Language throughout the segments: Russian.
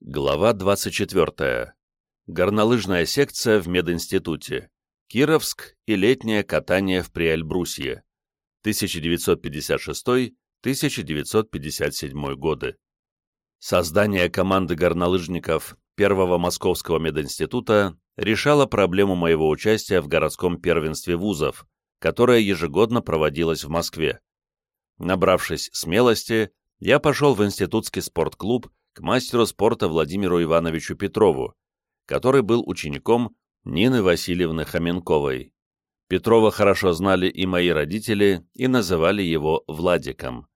Глава 24. Горнолыжная секция в мединституте. Кировск и летнее катание в Приэльбрусье. 1956-1957 годы. Создание команды горнолыжников Первого Московского мединститута решало проблему моего участия в городском первенстве вузов, которое ежегодно проводилось в Москве. Набравшись смелости, я пошел в институтский спортклуб к мастеру спорта Владимиру Ивановичу Петрову, который был учеником Нины Васильевны Хоменковой. Петрова хорошо знали и мои родители, и называли его Владиком.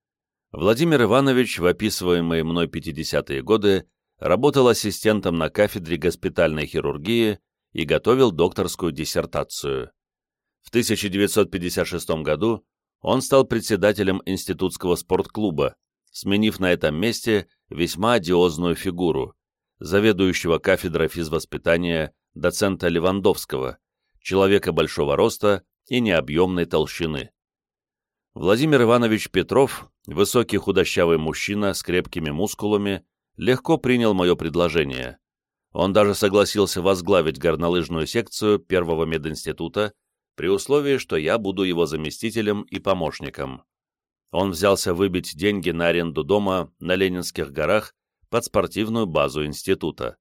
Владимир Иванович в описываемые мной 50-е годы работал ассистентом на кафедре госпитальной хирургии и готовил докторскую диссертацию. В 1956 году он стал председателем институтского спортклуба, сменив на этом месте весьма одиозную фигуру, заведующего кафедрой физвоспитания доцента Левандовского, человека большого роста и необъемной толщины. Владимир Иванович Петров, высокий худощавый мужчина с крепкими мускулами, легко принял мое предложение. Он даже согласился возглавить горнолыжную секцию первого мединститута при условии, что я буду его заместителем и помощником он взялся выбить деньги на аренду дома на Ленинских горах под спортивную базу института.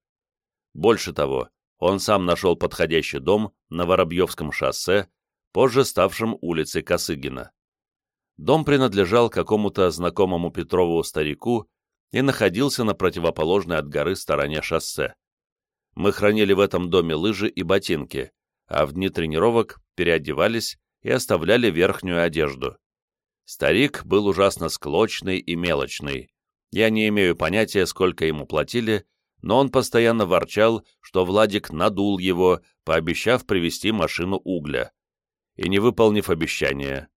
Больше того, он сам нашел подходящий дом на Воробьевском шоссе, позже ставшем улицей Косыгина. Дом принадлежал какому-то знакомому Петрову старику и находился на противоположной от горы стороне шоссе. Мы хранили в этом доме лыжи и ботинки, а в дни тренировок переодевались и оставляли верхнюю одежду. Старик был ужасно склочный и мелочный. Я не имею понятия, сколько ему платили, но он постоянно ворчал, что Владик надул его, пообещав привезти машину угля. И не выполнив обещание.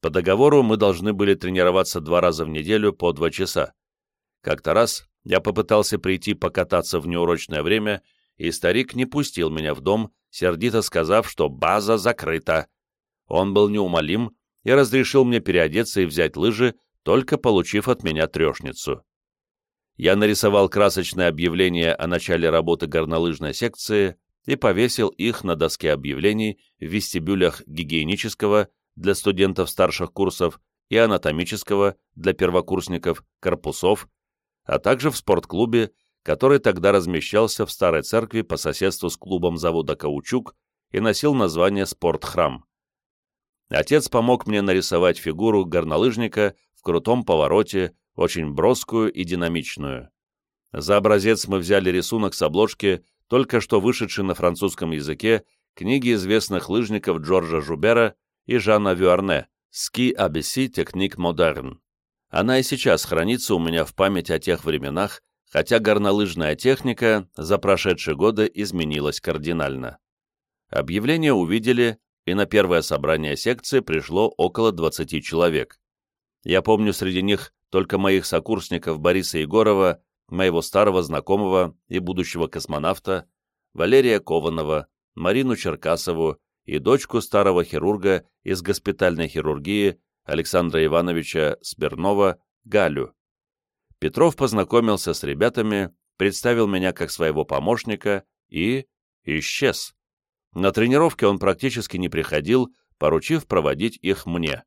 По договору мы должны были тренироваться два раза в неделю по два часа. Как-то раз я попытался прийти покататься в неурочное время, и старик не пустил меня в дом, сердито сказав, что база закрыта. Он был неумолим и разрешил мне переодеться и взять лыжи, только получив от меня трешницу. Я нарисовал красочное объявление о начале работы горнолыжной секции и повесил их на доске объявлений в вестибюлях гигиенического для студентов старших курсов и анатомического для первокурсников корпусов, а также в спортклубе, который тогда размещался в старой церкви по соседству с клубом завода «Каучук» и носил название «Спортхрам». Отец помог мне нарисовать фигуру горнолыжника в крутом повороте, очень броскую и динамичную. За образец мы взяли рисунок с обложки, только что вышедшей на французском языке, книги известных лыжников Джорджа Жубера и Жана Вюарне «Ski ABC Technique Modern». Она и сейчас хранится у меня в памяти о тех временах, хотя горнолыжная техника за прошедшие годы изменилась кардинально. Объявление увидели и на первое собрание секции пришло около 20 человек. Я помню среди них только моих сокурсников Бориса Егорова, моего старого знакомого и будущего космонавта, Валерия Кованова, Марину Черкасову и дочку старого хирурга из госпитальной хирургии Александра Ивановича Смирнова, Галю. Петров познакомился с ребятами, представил меня как своего помощника и исчез. На тренировке он практически не приходил, поручив проводить их мне.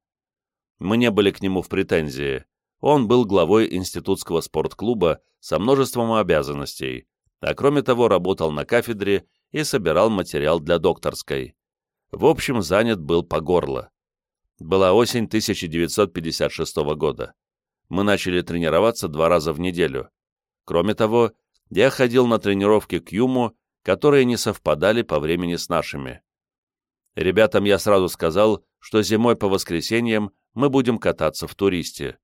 Мы не были к нему в претензии. Он был главой институтского спортклуба со множеством обязанностей, а кроме того работал на кафедре и собирал материал для докторской. В общем, занят был по горло. Была осень 1956 года. Мы начали тренироваться два раза в неделю. Кроме того, я ходил на тренировки к Юму которые не совпадали по времени с нашими. Ребятам я сразу сказал, что зимой по воскресеньям мы будем кататься в туристе.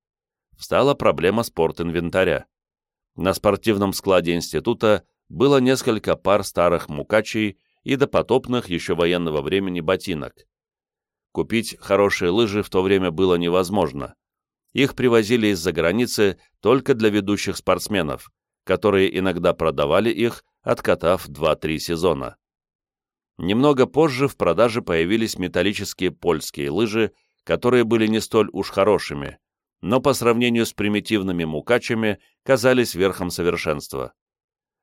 Встала проблема спортинвентаря. На спортивном складе института было несколько пар старых мукачей и допотопных еще военного времени ботинок. Купить хорошие лыжи в то время было невозможно. Их привозили из-за границы только для ведущих спортсменов, которые иногда продавали их откатав 2-3 сезона. Немного позже в продаже появились металлические польские лыжи, которые были не столь уж хорошими, но по сравнению с примитивными мукачами казались верхом совершенства.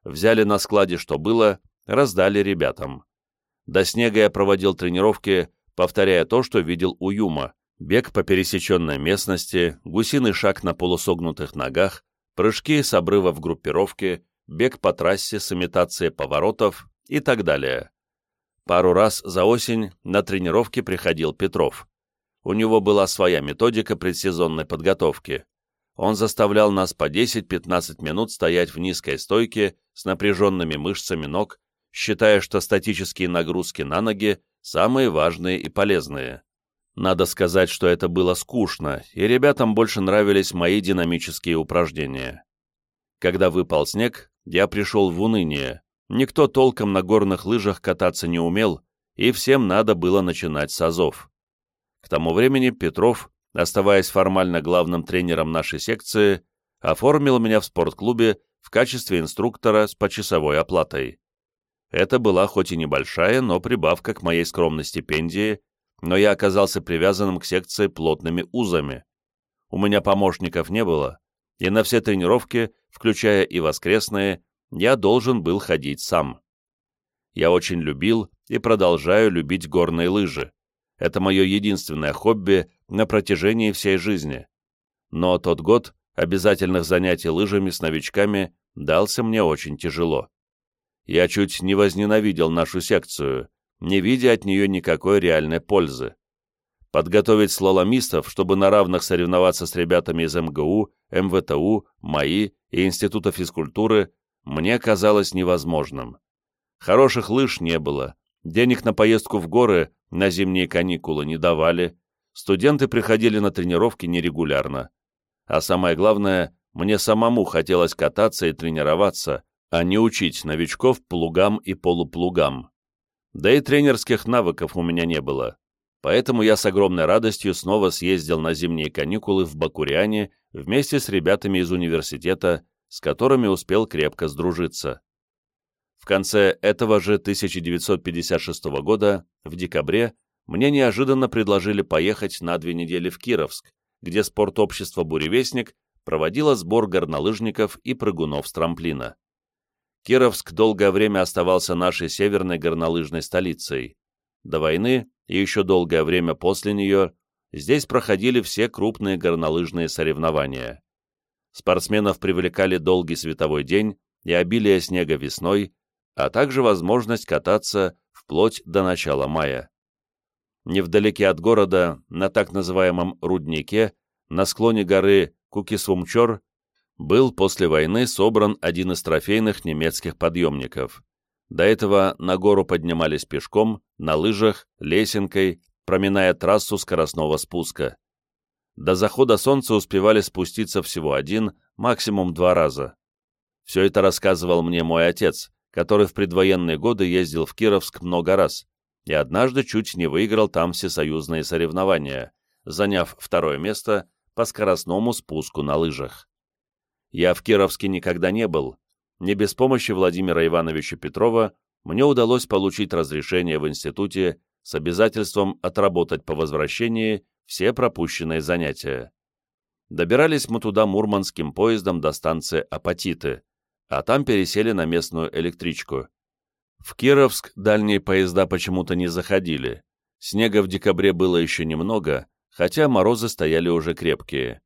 Взяли на складе, что было, раздали ребятам. До снега я проводил тренировки, повторяя то, что видел у Юма. Бег по пересеченной местности, гусиный шаг на полусогнутых ногах, прыжки с обрыва в группировке, бег по трассе с имитацией поворотов и так далее. Пару раз за осень на тренировки приходил Петров. У него была своя методика предсезонной подготовки. Он заставлял нас по 10-15 минут стоять в низкой стойке с напряженными мышцами ног, считая, что статические нагрузки на ноги самые важные и полезные. Надо сказать, что это было скучно, и ребятам больше нравились мои динамические упражнения. Когда выпал снег, я пришел в уныние. Никто толком на горных лыжах кататься не умел, и всем надо было начинать с азов. К тому времени Петров, оставаясь формально главным тренером нашей секции, оформил меня в спортклубе в качестве инструктора с почасовой оплатой. Это была хоть и небольшая, но прибавка к моей скромной стипендии, но я оказался привязанным к секции плотными узами. У меня помощников не было, и на все тренировки, включая и воскресные, я должен был ходить сам. Я очень любил и продолжаю любить горные лыжи. Это мое единственное хобби на протяжении всей жизни. Но тот год обязательных занятий лыжами с новичками дался мне очень тяжело. Я чуть не возненавидел нашу секцию, не видя от нее никакой реальной пользы. Подготовить слаломистов, чтобы на равных соревноваться с ребятами из МГУ, МВТУ, МАИ и Института физкультуры, мне казалось невозможным. Хороших лыж не было, денег на поездку в горы на зимние каникулы не давали, студенты приходили на тренировки нерегулярно. А самое главное, мне самому хотелось кататься и тренироваться, а не учить новичков плугам и полуплугам. Да и тренерских навыков у меня не было. Поэтому я с огромной радостью снова съездил на зимние каникулы в Бакуриане вместе с ребятами из университета, с которыми успел крепко сдружиться. В конце этого же 1956 года, в декабре, мне неожиданно предложили поехать на две недели в Кировск, где спортобщество «Буревестник» проводило сбор горнолыжников и прыгунов с трамплина. Кировск долгое время оставался нашей северной горнолыжной столицей. До войны и еще долгое время после нее здесь проходили все крупные горнолыжные соревнования. Спортсменов привлекали долгий световой день и обилие снега весной, а также возможность кататься вплоть до начала мая. Невдалеке от города, на так называемом Руднике, на склоне горы Кукисумчор, был после войны собран один из трофейных немецких подъемников. До этого на гору поднимались пешком, на лыжах, лесенкой, проминая трассу скоростного спуска. До захода солнца успевали спуститься всего один, максимум два раза. Все это рассказывал мне мой отец, который в предвоенные годы ездил в Кировск много раз и однажды чуть не выиграл там всесоюзные соревнования, заняв второе место по скоростному спуску на лыжах. Я в Кировске никогда не был. Не без помощи Владимира Ивановича Петрова мне удалось получить разрешение в институте с обязательством отработать по возвращении все пропущенные занятия. Добирались мы туда мурманским поездом до станции Апатиты, а там пересели на местную электричку. В Кировск дальние поезда почему-то не заходили. Снега в декабре было еще немного, хотя морозы стояли уже крепкие.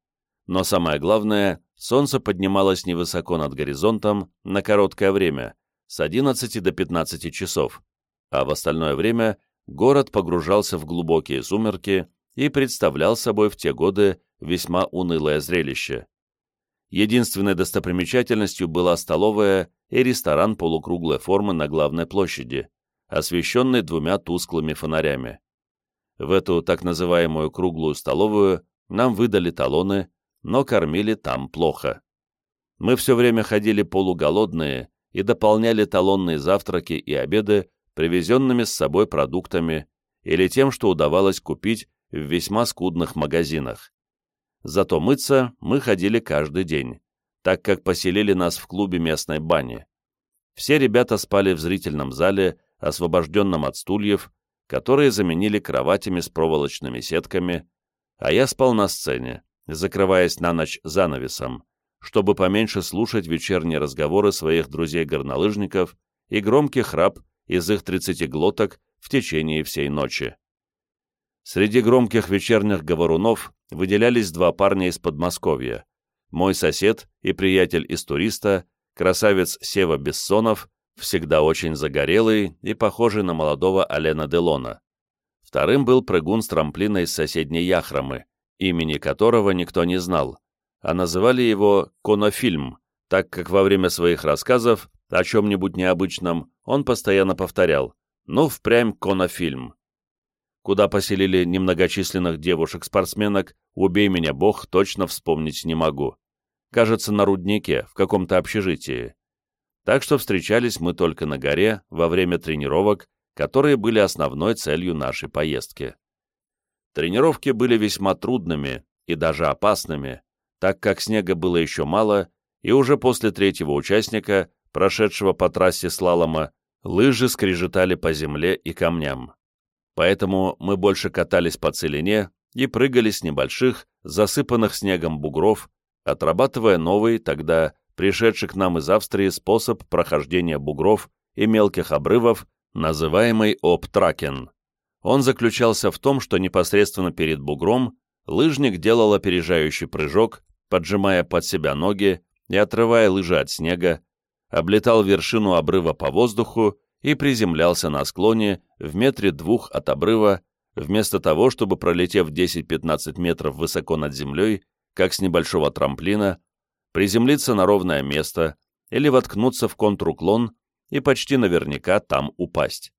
Но самое главное, солнце поднималось невысоко над горизонтом на короткое время, с 11 до 15 часов, а в остальное время город погружался в глубокие сумерки и представлял собой в те годы весьма унылое зрелище. Единственной достопримечательностью была столовая и ресторан полукруглой формы на главной площади, освещенный двумя тусклыми фонарями. В эту так называемую круглую столовую нам выдали талоны, но кормили там плохо. Мы все время ходили полуголодные и дополняли талонные завтраки и обеды привезенными с собой продуктами или тем, что удавалось купить в весьма скудных магазинах. Зато мыться мы ходили каждый день, так как поселили нас в клубе местной бани. Все ребята спали в зрительном зале, освобожденном от стульев, которые заменили кроватями с проволочными сетками, а я спал на сцене, закрываясь на ночь занавесом, чтобы поменьше слушать вечерние разговоры своих друзей-горнолыжников и громкий храп из их тридцати глоток в течение всей ночи. Среди громких вечерних говорунов выделялись два парня из Подмосковья. Мой сосед и приятель из туриста, красавец Сева Бессонов, всегда очень загорелый и похожий на молодого Алена Делона. Вторым был прыгун с трамплина из соседней Яхромы, имени которого никто не знал, а называли его «Конофильм», так как во время своих рассказов о чем-нибудь необычном он постоянно повторял «ну, впрямь конофильм». Куда поселили немногочисленных девушек-спортсменок, убей меня бог, точно вспомнить не могу. Кажется, на руднике, в каком-то общежитии. Так что встречались мы только на горе во время тренировок, которые были основной целью нашей поездки. Тренировки были весьма трудными и даже опасными, так как снега было еще мало, и уже после третьего участника, прошедшего по трассе слалома, лыжи скрежетали по земле и камням. Поэтому мы больше катались по целине и прыгали с небольших, засыпанных снегом бугров, отрабатывая новый, тогда пришедший к нам из Австрии способ прохождения бугров и мелких обрывов, называемый оптракен. Он заключался в том, что непосредственно перед бугром лыжник делал опережающий прыжок, поджимая под себя ноги и отрывая лыжи от снега, облетал вершину обрыва по воздуху и приземлялся на склоне в метре двух от обрыва, вместо того, чтобы, пролетев 10-15 метров высоко над землей, как с небольшого трамплина, приземлиться на ровное место или воткнуться в контруклон и почти наверняка там упасть.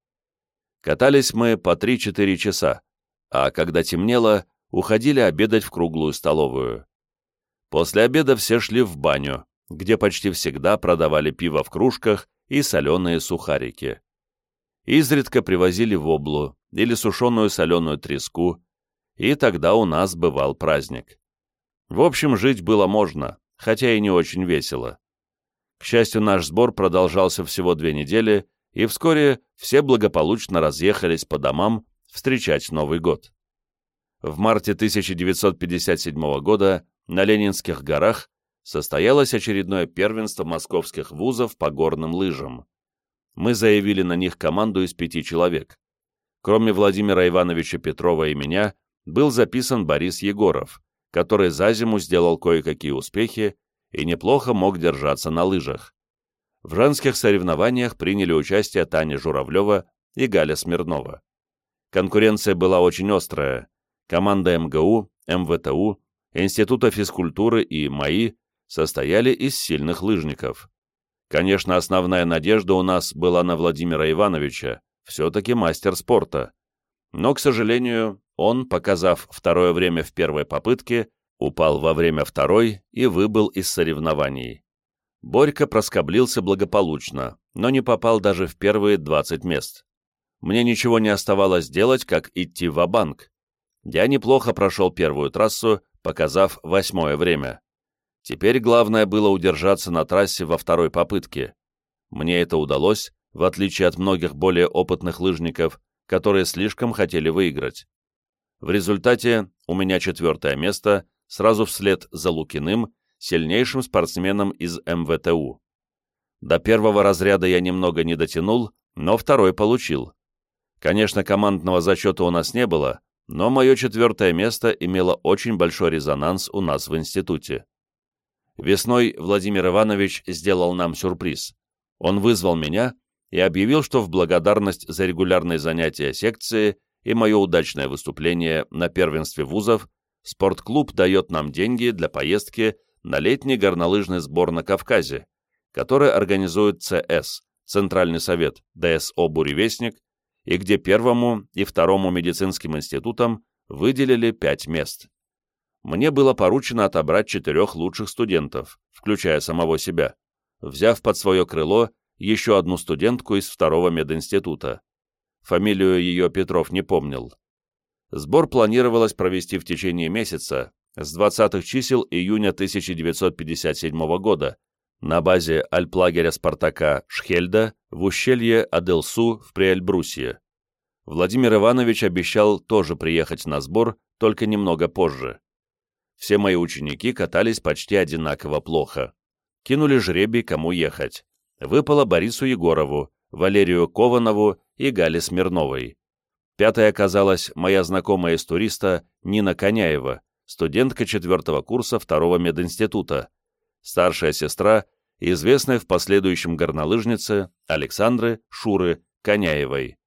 Катались мы по 3-4 часа, а когда темнело, уходили обедать в круглую столовую. После обеда все шли в баню, где почти всегда продавали пиво в кружках и соленые сухарики. Изредка привозили воблу или сушеную соленую треску, и тогда у нас бывал праздник. В общем, жить было можно, хотя и не очень весело. К счастью, наш сбор продолжался всего две недели, и вскоре все благополучно разъехались по домам встречать Новый год. В марте 1957 года на Ленинских горах состоялось очередное первенство московских вузов по горным лыжам. Мы заявили на них команду из пяти человек. Кроме Владимира Ивановича Петрова и меня, был записан Борис Егоров, который за зиму сделал кое-какие успехи и неплохо мог держаться на лыжах. В женских соревнованиях приняли участие Таня Журавлева и Галя Смирнова. Конкуренция была очень острая. Команда МГУ, МВТУ, Института физкультуры и МАИ состояли из сильных лыжников. Конечно, основная надежда у нас была на Владимира Ивановича, все-таки мастер спорта. Но, к сожалению, он, показав второе время в первой попытке, упал во время второй и выбыл из соревнований. Борька проскоблился благополучно, но не попал даже в первые 20 мест. Мне ничего не оставалось делать, как идти в банк Я неплохо прошел первую трассу, показав восьмое время. Теперь главное было удержаться на трассе во второй попытке. Мне это удалось, в отличие от многих более опытных лыжников, которые слишком хотели выиграть. В результате у меня четвертое место, сразу вслед за Лукиным, сильнейшим спортсменом из МВТУ. До первого разряда я немного не дотянул, но второй получил. Конечно, командного зачета у нас не было, но мое четвертое место имело очень большой резонанс у нас в институте. Весной Владимир Иванович сделал нам сюрприз. Он вызвал меня и объявил, что в благодарность за регулярные занятия секции и мое удачное выступление на первенстве вузов, спортклуб дает нам деньги для поездки на летний горнолыжный сбор на Кавказе, который организует ЦС, Центральный совет ДСО «Буревестник», и где первому и второму медицинским институтам выделили пять мест мне было поручено отобрать четырех лучших студентов, включая самого себя, взяв под свое крыло еще одну студентку из второго мединститута. Фамилию ее Петров не помнил. Сбор планировалось провести в течение месяца, с 20-х чисел июня 1957 года, на базе альплагеря «Спартака» Шхельда в ущелье Аделсу в Приэльбрусье. Владимир Иванович обещал тоже приехать на сбор, только немного позже. все мои ученики катались почти одинаково плохо. Кинули жребий, кому ехать. Выпало Борису Егорову, Валерию Кованову и Гале Смирновой. Пятой оказалась моя знакомая из туриста Нина Коняева, студентка четвертого курса второго мединститута, старшая сестра известной в последующем горнолыжнице Александры Шуры Коняевой.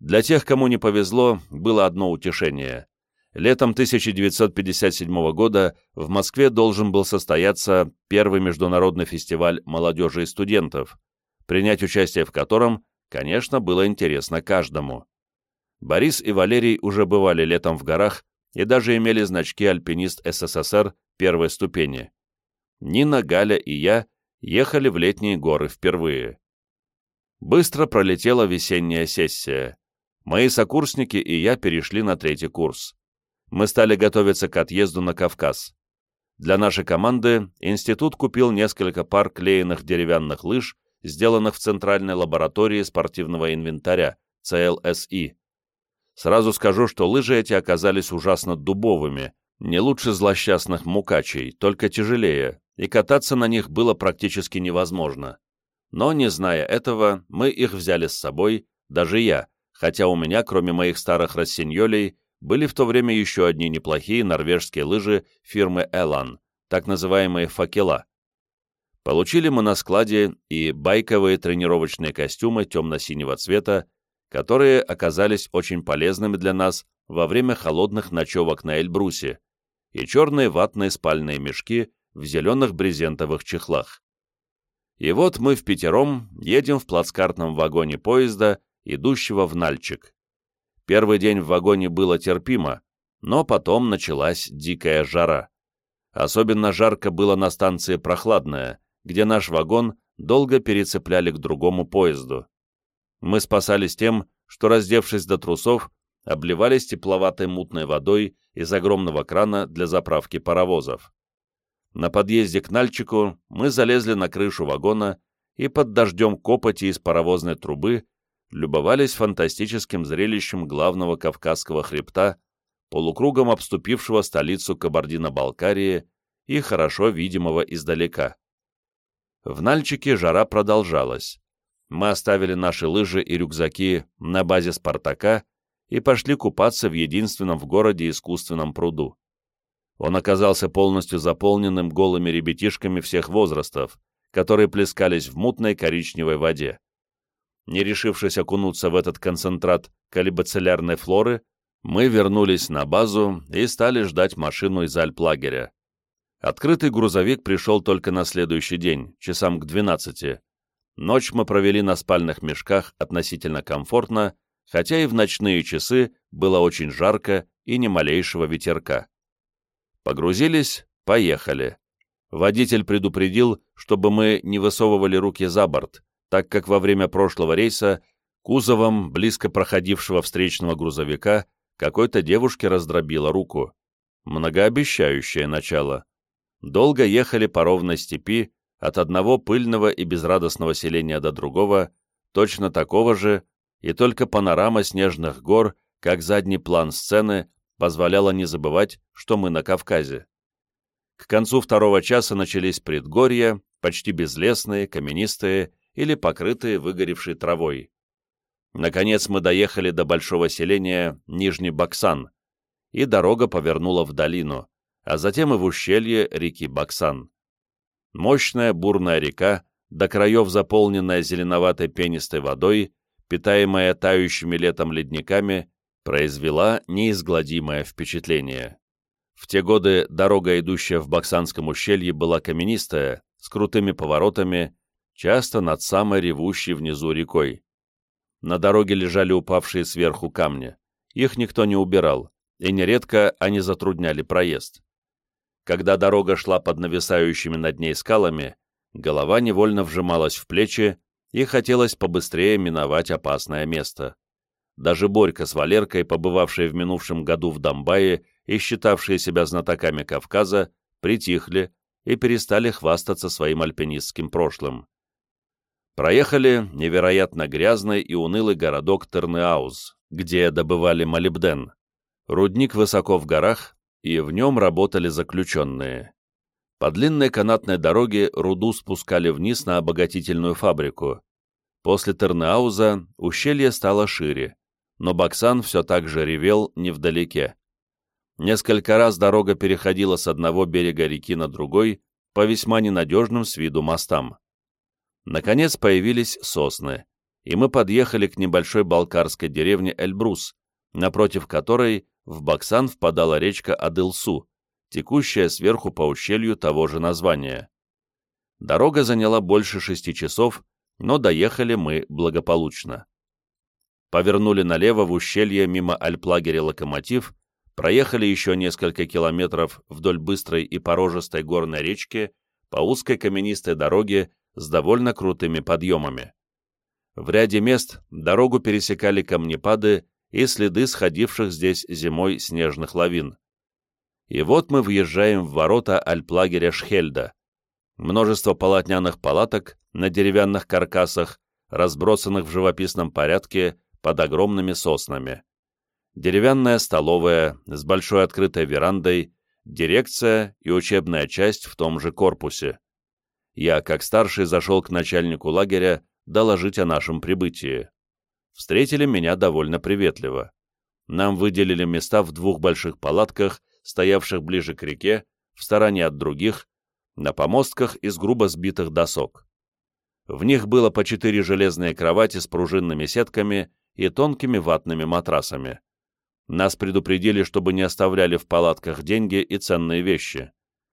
Для тех, кому не повезло, было одно утешение. Летом 1957 года в Москве должен был состояться первый международный фестиваль молодежи и студентов, принять участие в котором, конечно, было интересно каждому. Борис и Валерий уже бывали летом в горах и даже имели значки «Альпинист СССР» первой ступени. Нина, Галя и я ехали в летние горы впервые. Быстро пролетела весенняя сессия. Мои сокурсники и я перешли на третий курс. Мы стали готовиться к отъезду на Кавказ. Для нашей команды институт купил несколько пар клеенных деревянных лыж, сделанных в Центральной лаборатории спортивного инвентаря, ЦЛСИ. Сразу скажу, что лыжи эти оказались ужасно дубовыми, не лучше злосчастных мукачей, только тяжелее, и кататься на них было практически невозможно. Но, не зная этого, мы их взяли с собой, даже я, хотя у меня, кроме моих старых рассиньолей, были в то время еще одни неплохие норвежские лыжи фирмы «Элан», так называемые «факела». Получили мы на складе и байковые тренировочные костюмы темно-синего цвета, которые оказались очень полезными для нас во время холодных ночевок на Эльбрусе, и черные ватные спальные мешки в зеленых брезентовых чехлах. И вот мы в пятером едем в плацкартном вагоне поезда, идущего в Нальчик. Первый день в вагоне было терпимо, но потом началась дикая жара. Особенно жарко было на станции Прохладная, где наш вагон долго перецепляли к другому поезду. Мы спасались тем, что, раздевшись до трусов, обливались тепловатой мутной водой из огромного крана для заправки паровозов. На подъезде к Нальчику мы залезли на крышу вагона и под дождем копоти из паровозной трубы любовались фантастическим зрелищем главного Кавказского хребта, полукругом обступившего столицу Кабардино-Балкарии и хорошо видимого издалека. В Нальчике жара продолжалась мы оставили наши лыжи и рюкзаки на базе «Спартака» и пошли купаться в единственном в городе искусственном пруду. Он оказался полностью заполненным голыми ребятишками всех возрастов, которые плескались в мутной коричневой воде. Не решившись окунуться в этот концентрат калибациллярной флоры, мы вернулись на базу и стали ждать машину из альплагеря. Открытый грузовик пришел только на следующий день, часам к 12, Ночь мы провели на спальных мешках относительно комфортно, хотя и в ночные часы было очень жарко и ни малейшего ветерка. Погрузились, поехали. Водитель предупредил, чтобы мы не высовывали руки за борт, так как во время прошлого рейса кузовом близко проходившего встречного грузовика какой-то девушке раздробило руку. Многообещающее начало. Долго ехали по ровной степи, от одного пыльного и безрадостного селения до другого, точно такого же, и только панорама снежных гор, как задний план сцены, позволяла не забывать, что мы на Кавказе. К концу второго часа начались предгорья, почти безлесные, каменистые или покрытые выгоревшей травой. Наконец мы доехали до большого селения Нижний Баксан, и дорога повернула в долину, а затем и в ущелье реки Баксан. Мощная бурная река, до краев заполненная зеленоватой пенистой водой, питаемая тающими летом ледниками, произвела неизгладимое впечатление. В те годы дорога, идущая в Баксанском ущелье, была каменистая, с крутыми поворотами, часто над самой ревущей внизу рекой. На дороге лежали упавшие сверху камни. Их никто не убирал, и нередко они затрудняли проезд. Когда дорога шла под нависающими над ней скалами, голова невольно вжималась в плечи и хотелось побыстрее миновать опасное место. Даже Борька с Валеркой, побывавшие в минувшем году в Донбайе и считавшие себя знатоками Кавказа, притихли и перестали хвастаться своим альпинистским прошлым. Проехали невероятно грязный и унылый городок Тернеауз, где добывали молибден. Рудник высоко в горах, и в нем работали заключенные. По длинной канатной дороге руду спускали вниз на обогатительную фабрику. После Тернеауза ущелье стало шире, но Баксан все так же ревел невдалеке. Несколько раз дорога переходила с одного берега реки на другой по весьма ненадежным с виду мостам. Наконец появились сосны, и мы подъехали к небольшой балкарской деревне Эльбрус, напротив которой в Баксан впадала речка Адылсу, текущая сверху по ущелью того же названия. Дорога заняла больше шести часов, но доехали мы благополучно. Повернули налево в ущелье мимо альплагеря «Локомотив», проехали еще несколько километров вдоль быстрой и порожистой горной речки по узкой каменистой дороге с довольно крутыми подъемами. В ряде мест дорогу пересекали камнепады и следы сходивших здесь зимой снежных лавин. И вот мы въезжаем в ворота альплагеря Шхельда. Множество полотняных палаток на деревянных каркасах, разбросанных в живописном порядке под огромными соснами деревянная столовая с большой открытой верандой, дирекция и учебная часть в том же корпусе. Я, как старший, зашел к начальнику лагеря доложить о нашем прибытии. Встретили меня довольно приветливо. Нам выделили места в двух больших палатках, стоявших ближе к реке, в стороне от других, на помостках из грубо сбитых досок. В них было по четыре железные кровати с пружинными сетками и тонкими ватными матрасами. Нас предупредили, чтобы не оставляли в палатках деньги и ценные вещи.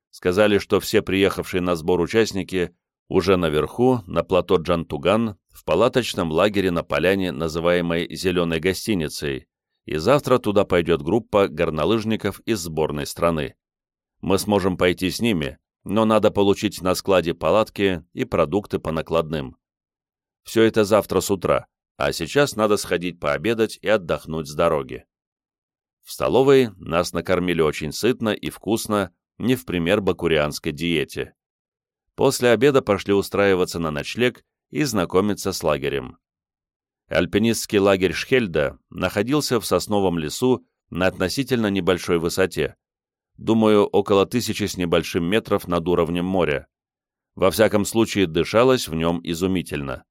Сказали, что все приехавшие на сбор участники уже наверху, на плато Джантуган, в палаточном лагере на поляне, называемой «Зеленой гостиницей», и завтра туда пойдет группа горнолыжников из сборной страны. Мы сможем пойти с ними, но надо получить на складе палатки и продукты по накладным. Все это завтра с утра, а сейчас надо сходить пообедать и отдохнуть с дороги. В столовой нас накормили очень сытно и вкусно, не в пример бакурианской диете. После обеда пошли устраиваться на ночлег и знакомиться с лагерем. Альпинистский лагерь Шхельда находился в сосновом лесу на относительно небольшой высоте, думаю, около тысячи с небольшим метров над уровнем моря. Во всяком случае, дышалось в нем изумительно.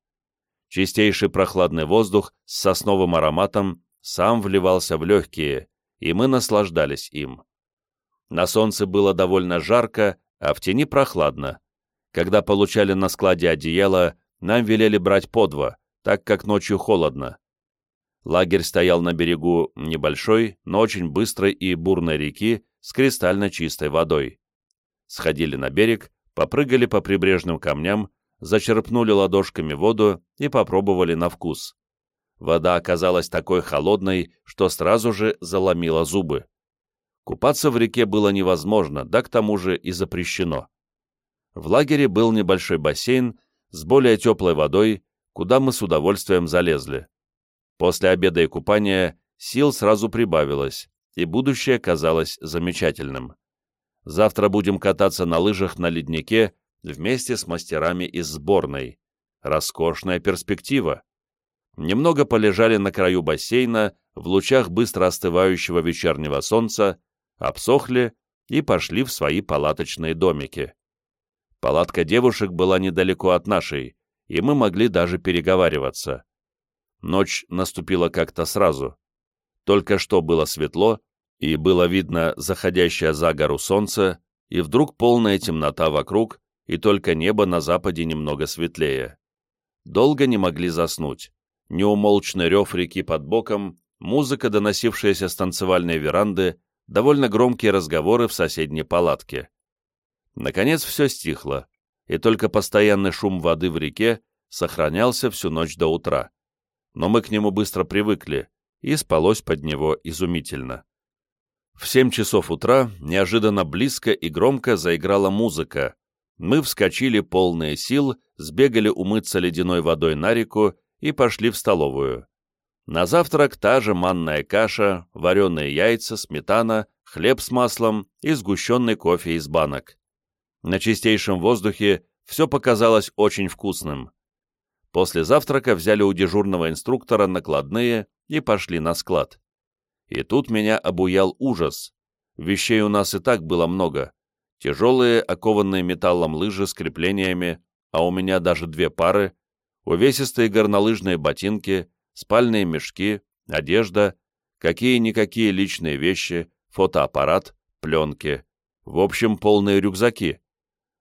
Чистейший прохладный воздух с сосновым ароматом сам вливался в легкие, и мы наслаждались им. На солнце было довольно жарко, а в тени прохладно. Когда получали на складе одеяло, нам велели брать по два, так как ночью холодно. Лагерь стоял на берегу небольшой, но очень быстрой и бурной реки с кристально чистой водой. Сходили на берег, попрыгали по прибрежным камням, зачерпнули ладошками воду и попробовали на вкус. Вода оказалась такой холодной, что сразу же заломила зубы. Купаться в реке было невозможно, да к тому же и запрещено. В лагере был небольшой бассейн с более теплой водой, куда мы с удовольствием залезли. После обеда и купания сил сразу прибавилось, и будущее казалось замечательным. Завтра будем кататься на лыжах на леднике вместе с мастерами из сборной. Роскошная перспектива немного полежали на краю бассейна в лучах быстро остывающего вечернего солнца, обсохли и пошли в свои палаточные домики. Палатка девушек была недалеко от нашей, и мы могли даже переговариваться. Ночь наступила как-то сразу. Только что было светло, и было видно заходящее за гору солнце, и вдруг полная темнота вокруг, и только небо на западе немного светлее. Долго не могли заснуть неумолчный рев реки под боком, музыка, доносившаяся с танцевальной веранды, довольно громкие разговоры в соседней палатке. Наконец все стихло, и только постоянный шум воды в реке сохранялся всю ночь до утра. Но мы к нему быстро привыкли, и спалось под него изумительно. В семь часов утра неожиданно близко и громко заиграла музыка. Мы вскочили полные сил, сбегали умыться ледяной водой на реку и пошли в столовую. На завтрак та же манная каша, вареные яйца, сметана, хлеб с маслом и сгущенный кофе из банок. На чистейшем воздухе все показалось очень вкусным. После завтрака взяли у дежурного инструктора накладные и пошли на склад. И тут меня обуял ужас. Вещей у нас и так было много. Тяжелые, окованные металлом лыжи с креплениями, а у меня даже две пары, увесистые горнолыжные ботинки, спальные мешки, одежда, какие-никакие личные вещи, фотоаппарат, пленки. В общем, полные рюкзаки.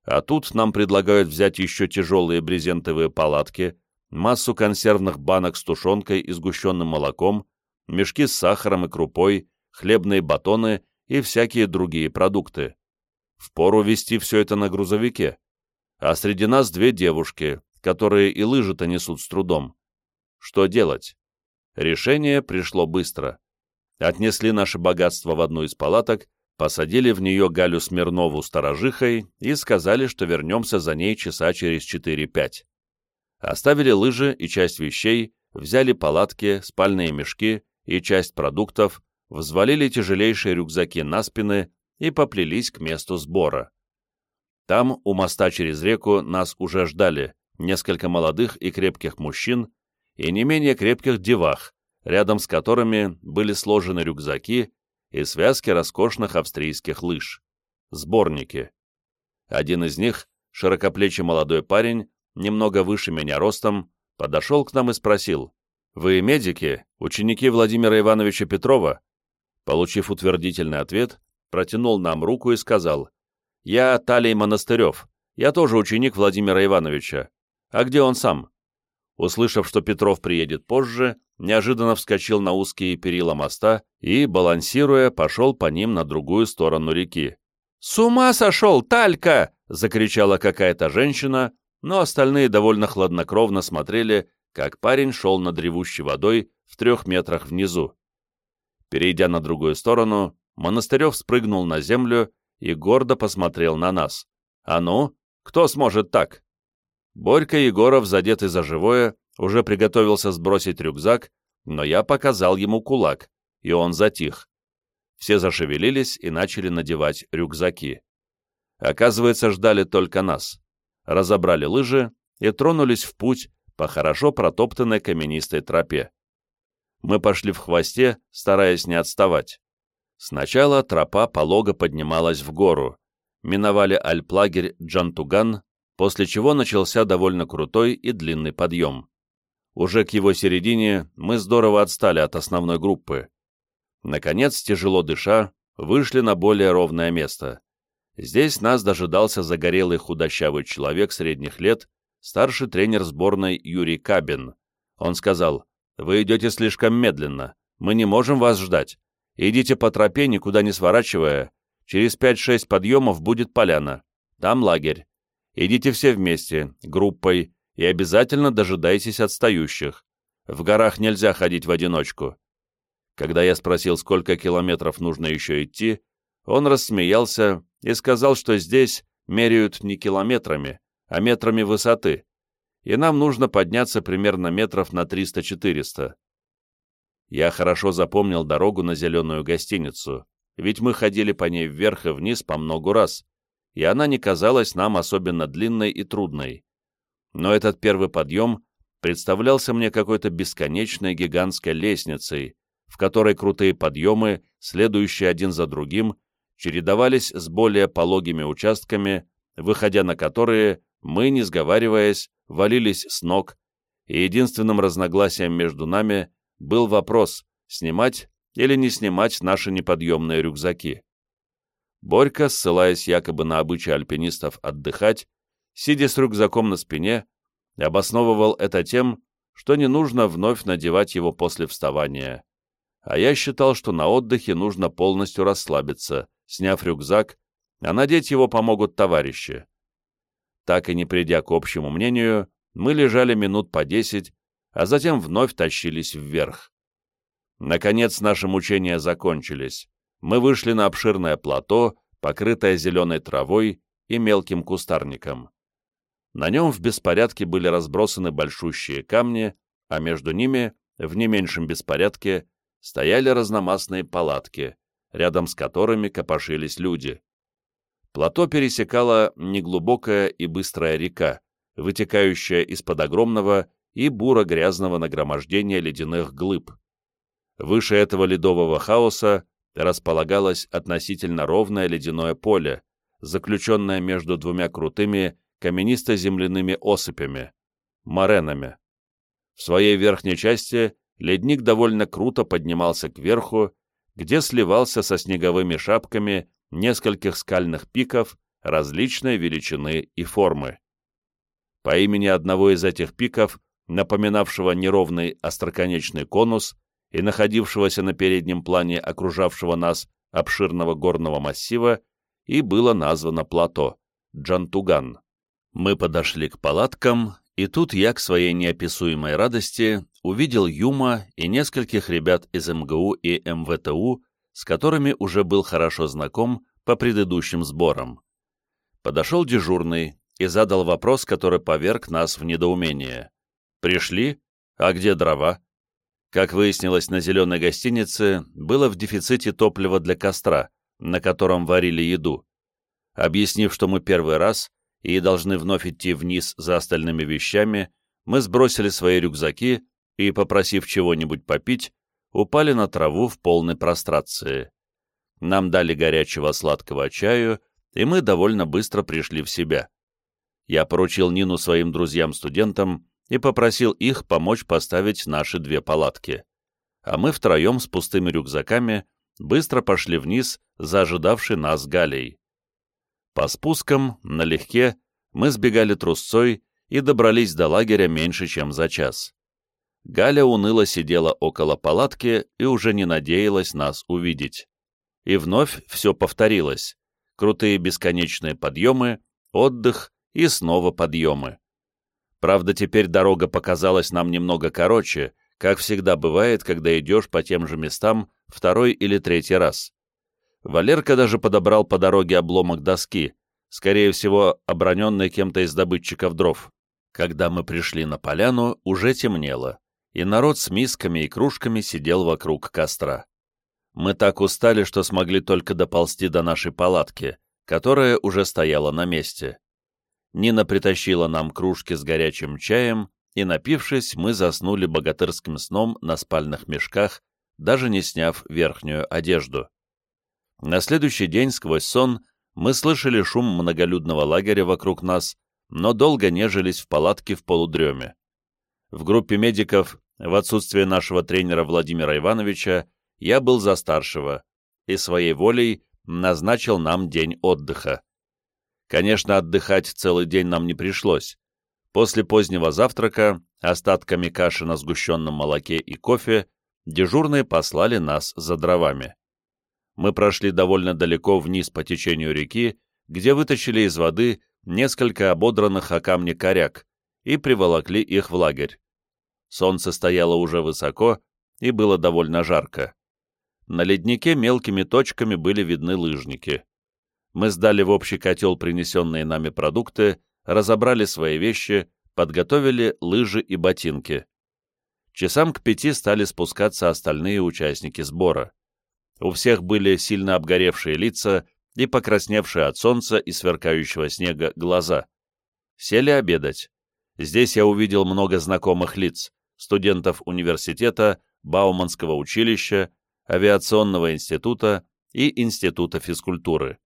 А тут нам предлагают взять еще тяжелые брезентовые палатки, массу консервных банок с тушенкой и сгущенным молоком, мешки с сахаром и крупой, хлебные батоны и всякие другие продукты. Впору везти все это на грузовике. А среди нас две девушки, которые и лыжи-то несут с трудом. Что делать? Решение пришло быстро. Отнесли наше богатство в одну из палаток, посадили в нее Галю Смирнову сторожихой и сказали, что вернемся за ней часа через 4-5. Оставили лыжи и часть вещей, взяли палатки, спальные мешки и часть продуктов, взвалили тяжелейшие рюкзаки на спины и поплелись к месту сбора. Там, у моста через реку, нас уже ждали несколько молодых и крепких мужчин и не менее крепких девах, рядом с которыми были сложены рюкзаки и связки роскошных австрийских лыж. Сборники. Один из них, широкоплечий молодой парень, немного выше меня ростом, подошел к нам и спросил, «Вы медики, ученики Владимира Ивановича Петрова?» Получив утвердительный ответ, протянул нам руку и сказал, «Я Талий Монастырев, я тоже ученик Владимира Ивановича. А где он сам?» Услышав, что Петров приедет позже, неожиданно вскочил на узкие перила моста и, балансируя, пошел по ним на другую сторону реки. «С ума сошел, Талька!» — закричала какая-то женщина, но остальные довольно хладнокровно смотрели, как парень шел над ревущей водой в трех метрах внизу. Перейдя на другую сторону, Монастырев спрыгнул на землю и гордо посмотрел на нас. «А ну, кто сможет так?» Борька Егоров, задетый за живое, уже приготовился сбросить рюкзак, но я показал ему кулак, и он затих. Все зашевелились и начали надевать рюкзаки. Оказывается, ждали только нас. Разобрали лыжи и тронулись в путь по хорошо протоптанной каменистой тропе. Мы пошли в хвосте, стараясь не отставать. Сначала тропа полого поднималась в гору. Миновали альплагерь Джантуган, после чего начался довольно крутой и длинный подъем. Уже к его середине мы здорово отстали от основной группы. Наконец, тяжело дыша, вышли на более ровное место. Здесь нас дожидался загорелый худощавый человек средних лет, старший тренер сборной Юрий Кабин. Он сказал, «Вы идете слишком медленно, мы не можем вас ждать. Идите по тропе, никуда не сворачивая. Через 5-6 подъемов будет поляна. Там лагерь. Идите все вместе, группой, и обязательно дожидайтесь отстающих. В горах нельзя ходить в одиночку. Когда я спросил, сколько километров нужно еще идти, он рассмеялся и сказал, что здесь меряют не километрами, а метрами высоты, и нам нужно подняться примерно метров на 300-400. Я хорошо запомнил дорогу на зеленую гостиницу, ведь мы ходили по ней вверх и вниз по многу раз, и она не казалась нам особенно длинной и трудной. Но этот первый подъем представлялся мне какой-то бесконечной гигантской лестницей, в которой крутые подъемы, следующие один за другим, чередовались с более пологими участками, выходя на которые мы, не сговариваясь, валились с ног, и единственным разногласием между нами был вопрос, снимать или не снимать наши неподъемные рюкзаки. Борька, ссылаясь якобы на обычай альпинистов отдыхать, сидя с рюкзаком на спине, обосновывал это тем, что не нужно вновь надевать его после вставания. А я считал, что на отдыхе нужно полностью расслабиться, сняв рюкзак, а надеть его помогут товарищи. Так и не придя к общему мнению, мы лежали минут по десять, а затем вновь тащились вверх. Наконец наши мучения закончились мы вышли на обширное плато, покрытое зеленой травой и мелким кустарником. На нем в беспорядке были разбросаны большущие камни, а между ними, в не меньшем беспорядке, стояли разномастные палатки, рядом с которыми копошились люди. Плато пересекала неглубокая и быстрая река, вытекающая из-под огромного и буро-грязного нагромождения ледяных глыб. Выше этого ледового хаоса располагалось относительно ровное ледяное поле, заключенное между двумя крутыми каменисто-земляными осыпями – моренами. В своей верхней части ледник довольно круто поднимался кверху, где сливался со снеговыми шапками нескольких скальных пиков различной величины и формы. По имени одного из этих пиков, напоминавшего неровный остроконечный конус и находившегося на переднем плане окружавшего нас обширного горного массива, и было названо плато — Джантуган. Мы подошли к палаткам, и тут я, к своей неописуемой радости, увидел Юма и нескольких ребят из МГУ и МВТУ, с которыми уже был хорошо знаком по предыдущим сборам. Подошел дежурный и задал вопрос, который поверг нас в недоумение. «Пришли? А где дрова?» Как выяснилось, на зеленой гостинице было в дефиците топлива для костра, на котором варили еду. Объяснив, что мы первый раз и должны вновь идти вниз за остальными вещами, мы сбросили свои рюкзаки и, попросив чего-нибудь попить, упали на траву в полной прострации. Нам дали горячего сладкого чаю, и мы довольно быстро пришли в себя. Я поручил Нину своим друзьям-студентам и попросил их помочь поставить наши две палатки. А мы втроем с пустыми рюкзаками быстро пошли вниз за ожидавшей нас Галей. По спускам, налегке, мы сбегали трусцой и добрались до лагеря меньше, чем за час. Галя уныло сидела около палатки и уже не надеялась нас увидеть. И вновь все повторилось. Крутые бесконечные подъемы, отдых и снова подъемы. Правда, теперь дорога показалась нам немного короче, как всегда бывает, когда идешь по тем же местам второй или третий раз. Валерка даже подобрал по дороге обломок доски, скорее всего, оброненный кем-то из добытчиков дров. Когда мы пришли на поляну, уже темнело, и народ с мисками и кружками сидел вокруг костра. Мы так устали, что смогли только доползти до нашей палатки, которая уже стояла на месте. Нина притащила нам кружки с горячим чаем, и, напившись, мы заснули богатырским сном на спальных мешках, даже не сняв верхнюю одежду. На следующий день сквозь сон мы слышали шум многолюдного лагеря вокруг нас, но долго нежились в палатке в полудреме. В группе медиков, в отсутствие нашего тренера Владимира Ивановича, я был за старшего и своей волей назначил нам день отдыха. Конечно, отдыхать целый день нам не пришлось. После позднего завтрака, остатками каши на сгущенном молоке и кофе, дежурные послали нас за дровами мы прошли довольно далеко вниз по течению реки, где вытащили из воды несколько ободранных о камни коряк и приволокли их в лагерь. Солнце стояло уже высоко и было довольно жарко. На леднике мелкими точками были видны лыжники. Мы сдали в общий котел принесенные нами продукты, разобрали свои вещи, подготовили лыжи и ботинки. Часам к пяти стали спускаться остальные участники сбора. У всех были сильно обгоревшие лица и покрасневшие от солнца и сверкающего снега глаза. Сели обедать. Здесь я увидел много знакомых лиц, студентов университета, Бауманского училища, авиационного института и института физкультуры.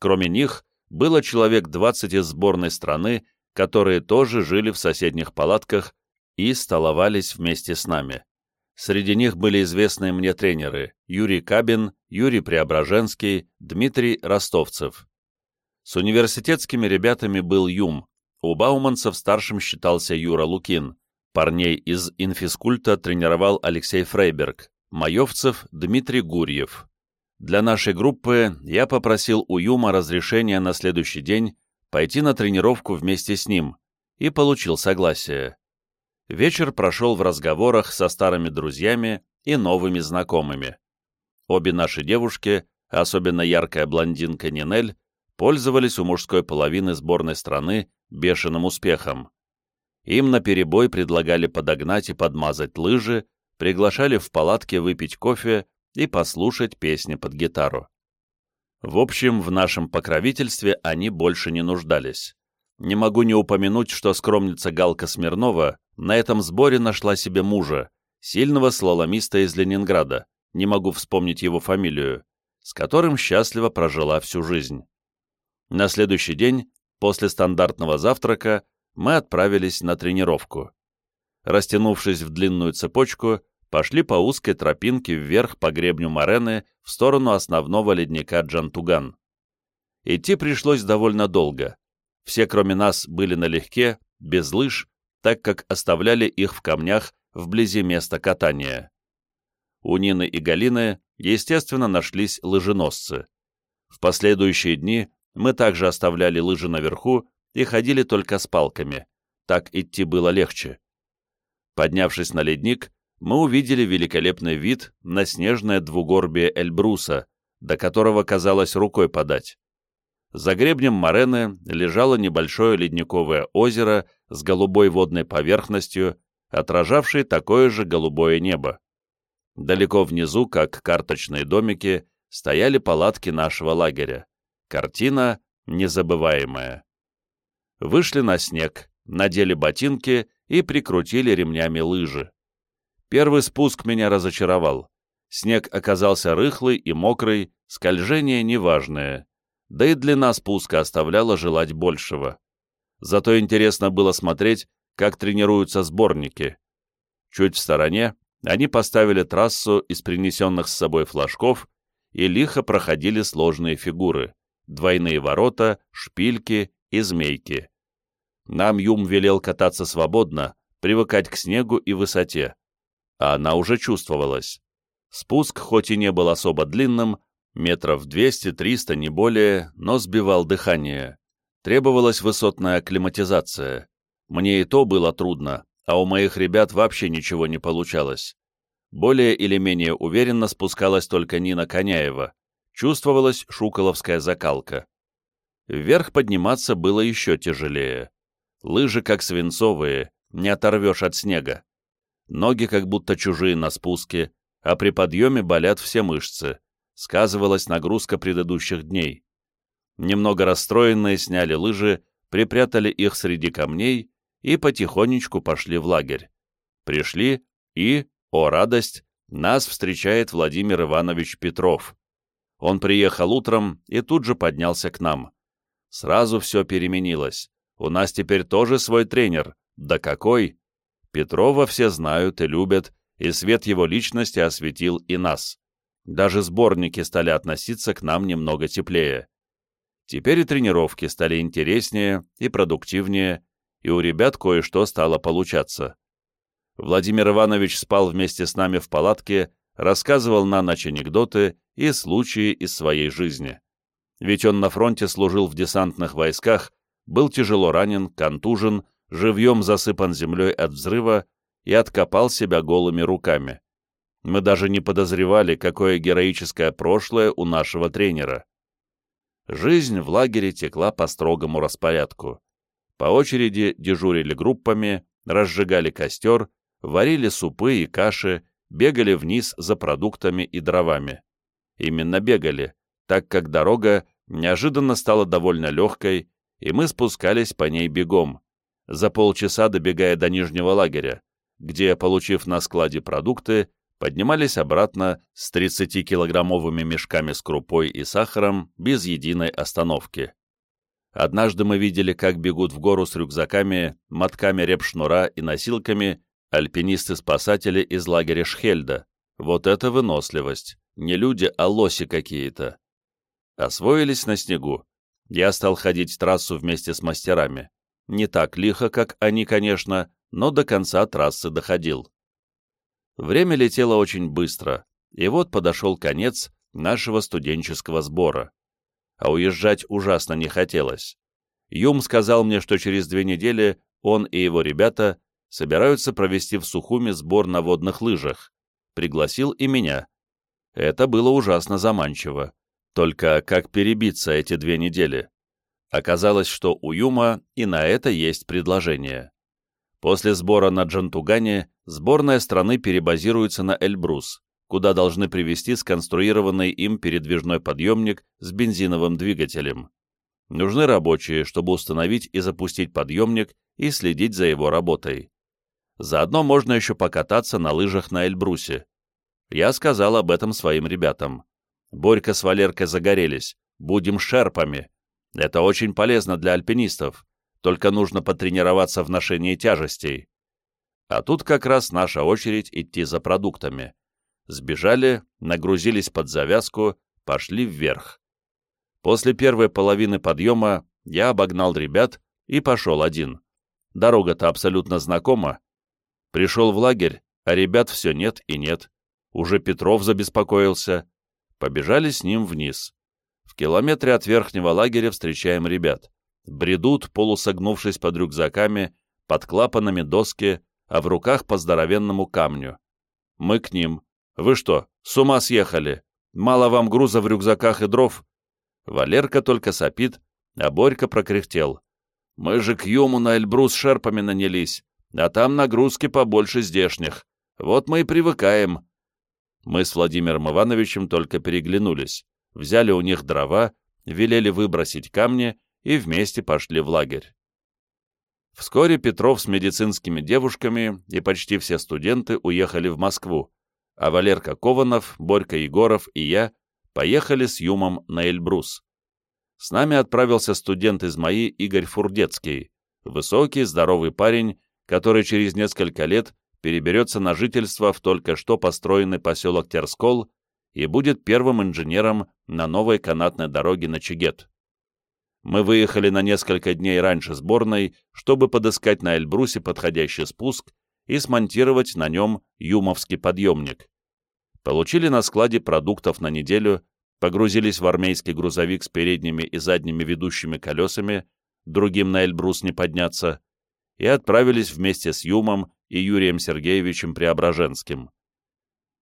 Кроме них, было человек 20 из сборной страны, которые тоже жили в соседних палатках и столовались вместе с нами. Среди них были известные мне тренеры Юрий Кабин, Юрий Преображенский, Дмитрий Ростовцев. С университетскими ребятами был Юм, у бауманцев старшим считался Юра Лукин, парней из инфискульта тренировал Алексей Фрейберг, маевцев Дмитрий Гурьев. Для нашей группы я попросил у Юма разрешения на следующий день пойти на тренировку вместе с ним и получил согласие. Вечер прошел в разговорах со старыми друзьями и новыми знакомыми. Обе наши девушки, особенно яркая блондинка Нинель, пользовались у мужской половины сборной страны бешеным успехом. Им наперебой предлагали подогнать и подмазать лыжи, приглашали в палатке выпить кофе и послушать песни под гитару. В общем, в нашем покровительстве они больше не нуждались. Не могу не упомянуть, что скромница Галка Смирнова на этом сборе нашла себе мужа, сильного слаломиста из Ленинграда, не могу вспомнить его фамилию, с которым счастливо прожила всю жизнь. На следующий день, после стандартного завтрака, мы отправились на тренировку. Растянувшись в длинную цепочку, пошли по узкой тропинке вверх по гребню Морены в сторону основного ледника Джантуган. Идти пришлось довольно долго. Все, кроме нас, были налегке, без лыж, так как оставляли их в камнях вблизи места катания. У Нины и Галины, естественно, нашлись лыженосцы. В последующие дни мы также оставляли лыжи наверху и ходили только с палками. Так идти было легче. Поднявшись на ледник, мы увидели великолепный вид на снежное двугорбие Эльбруса, до которого казалось рукой подать. За гребнем Морены лежало небольшое ледниковое озеро с голубой водной поверхностью, отражавшей такое же голубое небо. Далеко внизу, как карточные домики, стояли палатки нашего лагеря. Картина незабываемая. Вышли на снег, надели ботинки и прикрутили ремнями лыжи. Первый спуск меня разочаровал. Снег оказался рыхлый и мокрый, скольжение неважное да и длина спуска оставляла желать большего. Зато интересно было смотреть, как тренируются сборники. Чуть в стороне они поставили трассу из принесенных с собой флажков и лихо проходили сложные фигуры — двойные ворота, шпильки и змейки. Нам Юм велел кататься свободно, привыкать к снегу и высоте. А она уже чувствовалась. Спуск, хоть и не был особо длинным, Метров 200-300, не более, но сбивал дыхание. Требовалась высотная акклиматизация. Мне и то было трудно, а у моих ребят вообще ничего не получалось. Более или менее уверенно спускалась только Нина Коняева. Чувствовалась шуколовская закалка. Вверх подниматься было еще тяжелее. Лыжи как свинцовые, не оторвешь от снега. Ноги как будто чужие на спуске, а при подъеме болят все мышцы сказывалась нагрузка предыдущих дней. Немного расстроенные сняли лыжи, припрятали их среди камней и потихонечку пошли в лагерь. Пришли и, о радость, нас встречает Владимир Иванович Петров. Он приехал утром и тут же поднялся к нам. Сразу все переменилось. У нас теперь тоже свой тренер. Да какой! Петрова все знают и любят, и свет его личности осветил и нас. Даже сборники стали относиться к нам немного теплее. Теперь и тренировки стали интереснее и продуктивнее, и у ребят кое-что стало получаться. Владимир Иванович спал вместе с нами в палатке, рассказывал на ночь анекдоты и случаи из своей жизни. Ведь он на фронте служил в десантных войсках, был тяжело ранен, контужен, живьем засыпан землей от взрыва и откопал себя голыми руками. Мы даже не подозревали, какое героическое прошлое у нашего тренера. Жизнь в лагере текла по строгому распорядку. По очереди дежурили группами, разжигали костер, варили супы и каши, бегали вниз за продуктами и дровами. Именно бегали, так как дорога неожиданно стала довольно легкой, и мы спускались по ней бегом, за полчаса добегая до нижнего лагеря, где, получив на складе продукты, поднимались обратно с 30-килограммовыми мешками с крупой и сахаром без единой остановки. Однажды мы видели, как бегут в гору с рюкзаками, мотками репшнура и носилками альпинисты-спасатели из лагеря Шхельда. Вот это выносливость! Не люди, а лоси какие-то. Освоились на снегу. Я стал ходить трассу вместе с мастерами. Не так лихо, как они, конечно, но до конца трассы доходил. Время летело очень быстро, и вот подошел конец нашего студенческого сбора. А уезжать ужасно не хотелось. Юм сказал мне, что через две недели он и его ребята собираются провести в Сухуме сбор на водных лыжах. Пригласил и меня. Это было ужасно заманчиво. Только как перебиться эти две недели? Оказалось, что у Юма и на это есть предложение. После сбора на Джантугане сборная страны перебазируется на Эльбрус, куда должны привезти сконструированный им передвижной подъемник с бензиновым двигателем. Нужны рабочие, чтобы установить и запустить подъемник и следить за его работой. Заодно можно еще покататься на лыжах на Эльбрусе. Я сказал об этом своим ребятам. Борька с Валеркой загорелись. Будем шерпами. Это очень полезно для альпинистов. Только нужно потренироваться в ношении тяжестей. А тут как раз наша очередь идти за продуктами. Сбежали, нагрузились под завязку, пошли вверх. После первой половины подъема я обогнал ребят и пошел один. Дорога-то абсолютно знакома. Пришел в лагерь, а ребят все нет и нет. Уже Петров забеспокоился. Побежали с ним вниз. Километре от верхнего лагеря встречаем ребят. Бредут, полусогнувшись под рюкзаками, под клапанами доски, а в руках по здоровенному камню. Мы к ним. Вы что, с ума съехали? Мало вам груза в рюкзаках и дров? Валерка только сопит, а Борька прокряхтел. Мы же к Юму на Эльбрус шерпами нанялись, а там нагрузки побольше здешних. Вот мы и привыкаем. Мы с Владимиром Ивановичем только переглянулись, взяли у них дрова, велели выбросить камни и вместе пошли в лагерь. Вскоре Петров с медицинскими девушками и почти все студенты уехали в Москву, а Валерка Кованов, Борька Егоров и я поехали с Юмом на Эльбрус. С нами отправился студент из МАИ Игорь Фурдецкий, высокий, здоровый парень, который через несколько лет переберется на жительство в только что построенный поселок Терскол и будет первым инженером на новой канатной дороге на Чигет. Мы выехали на несколько дней раньше сборной, чтобы подыскать на Эльбрусе подходящий спуск и смонтировать на нем юмовский подъемник. Получили на складе продуктов на неделю погрузились в армейский грузовик с передними и задними ведущими колесами, другим на Эльбрус не подняться, и отправились вместе с Юмом и Юрием Сергеевичем Преображенским.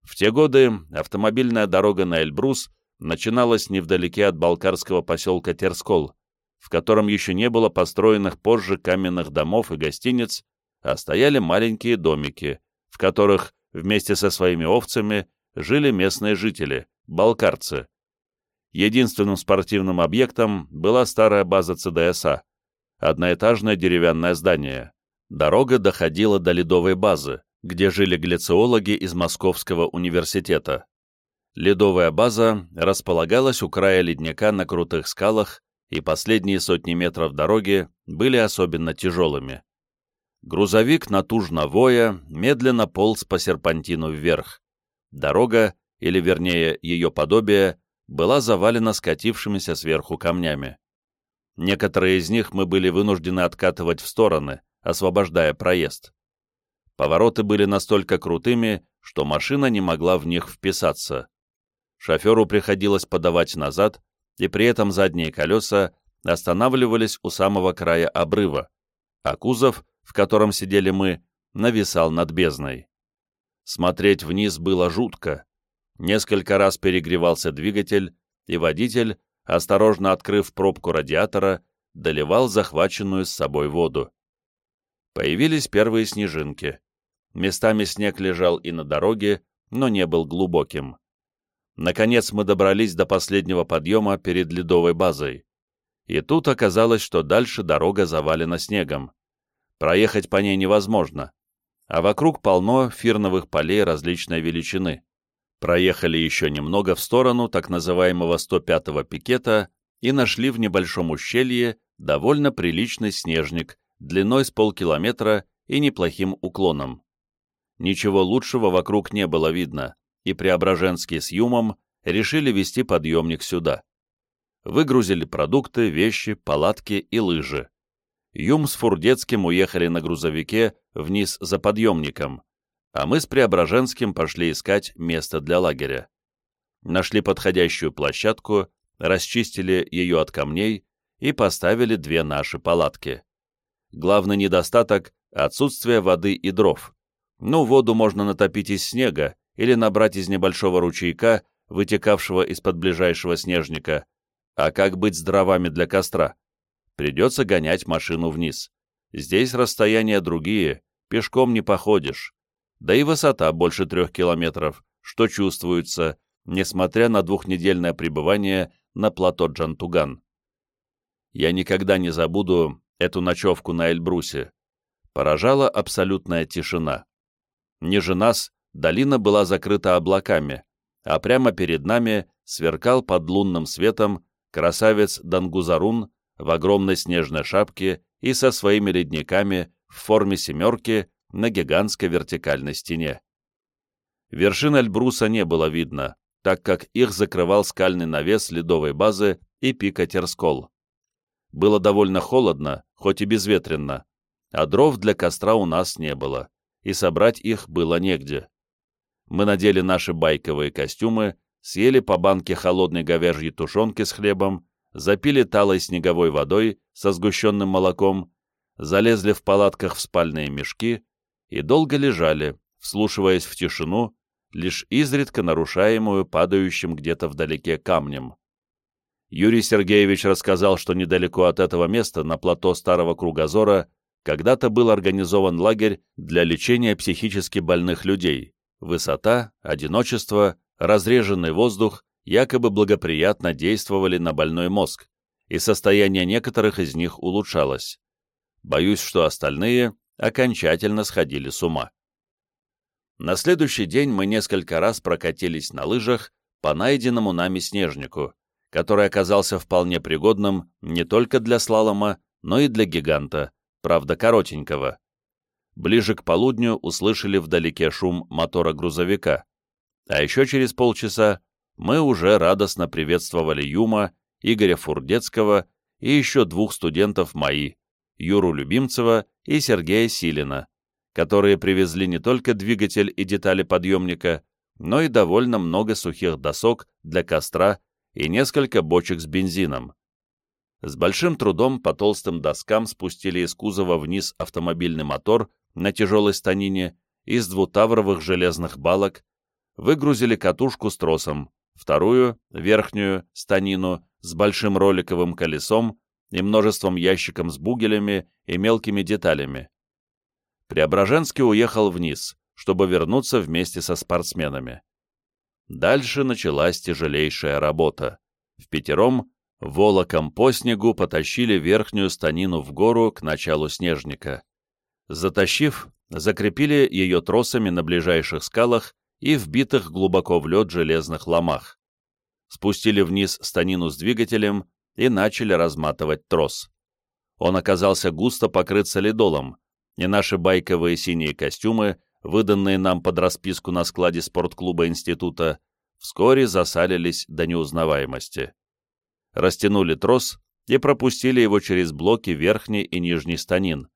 В те годы автомобильная дорога на Эльбрус начиналась невдалеке от балкарского поселка Терскол, в котором еще не было построенных позже каменных домов и гостиниц, а стояли маленькие домики, в которых вместе со своими овцами жили местные жители, балкарцы, Единственным спортивным объектом была старая база ЦДСА, одноэтажное деревянное здание. Дорога доходила до ледовой базы, где жили глициологи из Московского университета. Ледовая база располагалась у края ледника на крутых скалах, и последние сотни метров дороги были особенно тяжелыми. Грузовик, натужно воя, медленно полз по серпантину вверх. Дорога, или вернее ее подобие, была завалена скатившимися сверху камнями. Некоторые из них мы были вынуждены откатывать в стороны, освобождая проезд. Повороты были настолько крутыми, что машина не могла в них вписаться. Шоферу приходилось подавать назад, и при этом задние колеса останавливались у самого края обрыва, а кузов, в котором сидели мы, нависал над бездной. Смотреть вниз было жутко, Несколько раз перегревался двигатель, и водитель, осторожно открыв пробку радиатора, доливал захваченную с собой воду. Появились первые снежинки. Местами снег лежал и на дороге, но не был глубоким. Наконец мы добрались до последнего подъема перед ледовой базой. И тут оказалось, что дальше дорога завалена снегом. Проехать по ней невозможно, а вокруг полно фирновых полей различной величины проехали еще немного в сторону так называемого 105-го пикета и нашли в небольшом ущелье довольно приличный снежник длиной с полкилометра и неплохим уклоном. Ничего лучшего вокруг не было видно, и Преображенский с Юмом решили вести подъемник сюда. Выгрузили продукты, вещи, палатки и лыжи. Юм с Фурдецким уехали на грузовике вниз за подъемником, а мы с Преображенским пошли искать место для лагеря. Нашли подходящую площадку, расчистили ее от камней и поставили две наши палатки. Главный недостаток — отсутствие воды и дров. Ну, воду можно натопить из снега или набрать из небольшого ручейка, вытекавшего из-под ближайшего снежника. А как быть с дровами для костра? Придется гонять машину вниз. Здесь расстояния другие, пешком не походишь да и высота больше трех километров, что чувствуется, несмотря на двухнедельное пребывание на плато Джантуган. Я никогда не забуду эту ночевку на Эльбрусе. Поражала абсолютная тишина. Ниже нас, долина была закрыта облаками, а прямо перед нами сверкал под лунным светом красавец Дангузарун в огромной снежной шапке и со своими ледниками в форме семерки на гигантской вертикальной стене. Вершин Эльбруса не было видно, так как их закрывал скальный навес ледовой базы и пика Терскол. Было довольно холодно, хоть и безветренно, а дров для костра у нас не было, и собрать их было негде. Мы надели наши байковые костюмы, съели по банке холодной говяжьей тушенки с хлебом, запили талой снеговой водой со сгущенным молоком, залезли в палатках в спальные мешки и долго лежали, вслушиваясь в тишину, лишь изредка нарушаемую падающим где-то вдалеке камнем. Юрий Сергеевич рассказал, что недалеко от этого места, на плато Старого Кругозора, когда-то был организован лагерь для лечения психически больных людей. Высота, одиночество, разреженный воздух якобы благоприятно действовали на больной мозг, и состояние некоторых из них улучшалось. Боюсь, что остальные окончательно сходили с ума. На следующий день мы несколько раз прокатились на лыжах по найденному нами снежнику, который оказался вполне пригодным не только для слалома, но и для гиганта, правда коротенького. Ближе к полудню услышали вдалеке шум мотора грузовика, а еще через полчаса мы уже радостно приветствовали Юма, Игоря Фурдецкого и еще двух студентов МАИ, Юру Любимцева и Сергея Силина, которые привезли не только двигатель и детали подъемника, но и довольно много сухих досок для костра и несколько бочек с бензином. С большим трудом по толстым доскам спустили из кузова вниз автомобильный мотор на тяжелой станине из двутавровых железных балок, выгрузили катушку с тросом, вторую, верхнюю, станину с большим роликовым колесом и множеством ящиком с бугелями и мелкими деталями. Преображенский уехал вниз, чтобы вернуться вместе со спортсменами. Дальше началась тяжелейшая работа. В пятером волоком по снегу потащили верхнюю станину в гору к началу снежника. Затащив, закрепили ее тросами на ближайших скалах и вбитых глубоко в лед железных ломах. Спустили вниз станину с двигателем и начали разматывать трос. Он оказался густо покрыт солидолом, и наши байковые синие костюмы, выданные нам под расписку на складе спортклуба института, вскоре засалились до неузнаваемости. Растянули трос и пропустили его через блоки верхней и нижней станин.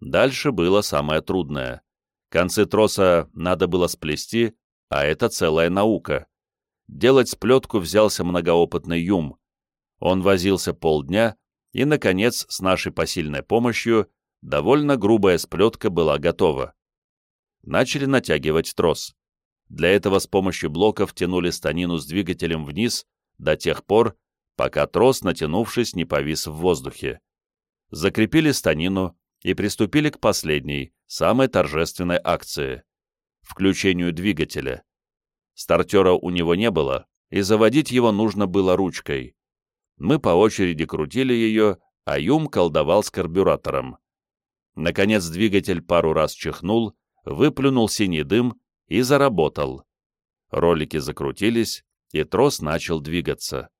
Дальше было самое трудное. Концы троса надо было сплести, а это целая наука. Делать сплетку взялся многоопытный Юм. Он возился полдня, и, наконец, с нашей посильной помощью, довольно грубая сплетка была готова. Начали натягивать трос. Для этого с помощью блоков тянули станину с двигателем вниз до тех пор, пока трос, натянувшись, не повис в воздухе. Закрепили станину и приступили к последней, самой торжественной акции — включению двигателя. Стартера у него не было, и заводить его нужно было ручкой. Мы по очереди крутили ее, а Юм колдовал с карбюратором. Наконец двигатель пару раз чихнул, выплюнул синий дым и заработал. Ролики закрутились, и трос начал двигаться.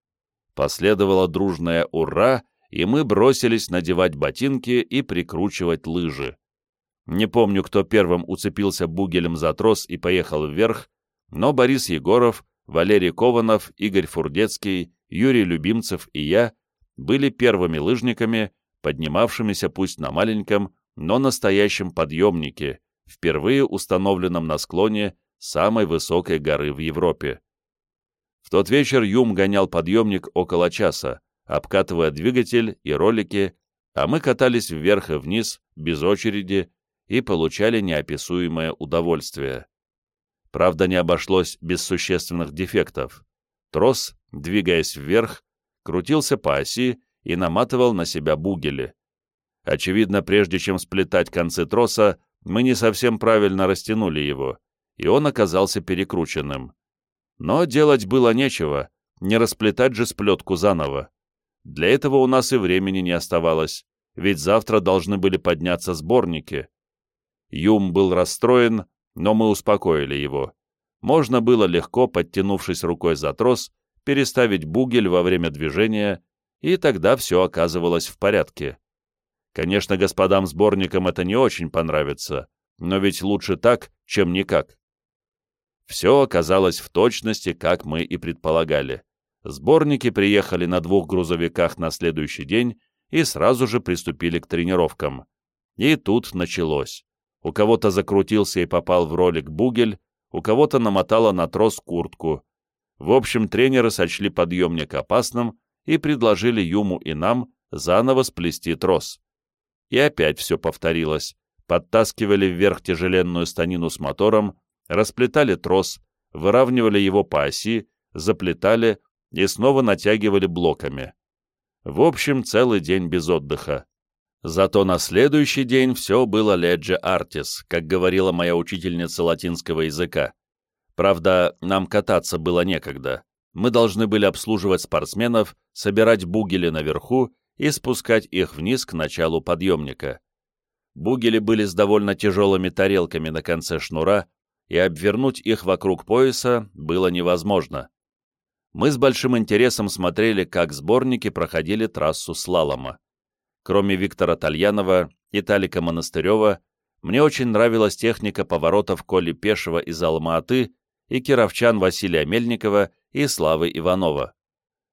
Последовало дружное «Ура!», и мы бросились надевать ботинки и прикручивать лыжи. Не помню, кто первым уцепился бугелем за трос и поехал вверх, но Борис Егоров, Валерий Кованов, Игорь Фурдецкий, Юрий Любимцев и я были первыми лыжниками, поднимавшимися пусть на маленьком, но настоящем подъемнике, впервые установленном на склоне самой высокой горы в Европе. В тот вечер Юм гонял подъемник около часа, обкатывая двигатель и ролики, а мы катались вверх и вниз, без очереди, и получали неописуемое удовольствие. Правда, не обошлось без существенных дефектов. Трос, двигаясь вверх, крутился по оси и наматывал на себя бугели. Очевидно, прежде чем сплетать концы троса, мы не совсем правильно растянули его, и он оказался перекрученным. Но делать было нечего, не расплетать же сплетку заново. Для этого у нас и времени не оставалось, ведь завтра должны были подняться сборники. Юм был расстроен, но мы успокоили его. Можно было легко, подтянувшись рукой за трос, переставить бугель во время движения, и тогда все оказывалось в порядке. Конечно, господам-сборникам это не очень понравится, но ведь лучше так, чем никак. Все оказалось в точности, как мы и предполагали. Сборники приехали на двух грузовиках на следующий день и сразу же приступили к тренировкам. И тут началось. У кого-то закрутился и попал в ролик бугель, у кого-то намотало на трос куртку. В общем, тренеры сочли подъемник опасным и предложили Юму и нам заново сплести трос. И опять все повторилось. Подтаскивали вверх тяжеленную станину с мотором, расплетали трос, выравнивали его по оси, заплетали и снова натягивали блоками. В общем, целый день без отдыха. Зато на следующий день все было леджи артис, как говорила моя учительница латинского языка. Правда, нам кататься было некогда. Мы должны были обслуживать спортсменов, собирать бугели наверху и спускать их вниз к началу подъемника. Бугели были с довольно тяжелыми тарелками на конце шнура, и обвернуть их вокруг пояса было невозможно. Мы с большим интересом смотрели, как сборники проходили трассу слалома. Кроме Виктора Тальянова и Талика Монастырева, мне очень нравилась техника поворотов Коли Пешева из Алма-Аты и кировчан Василия Мельникова и Славы Иванова.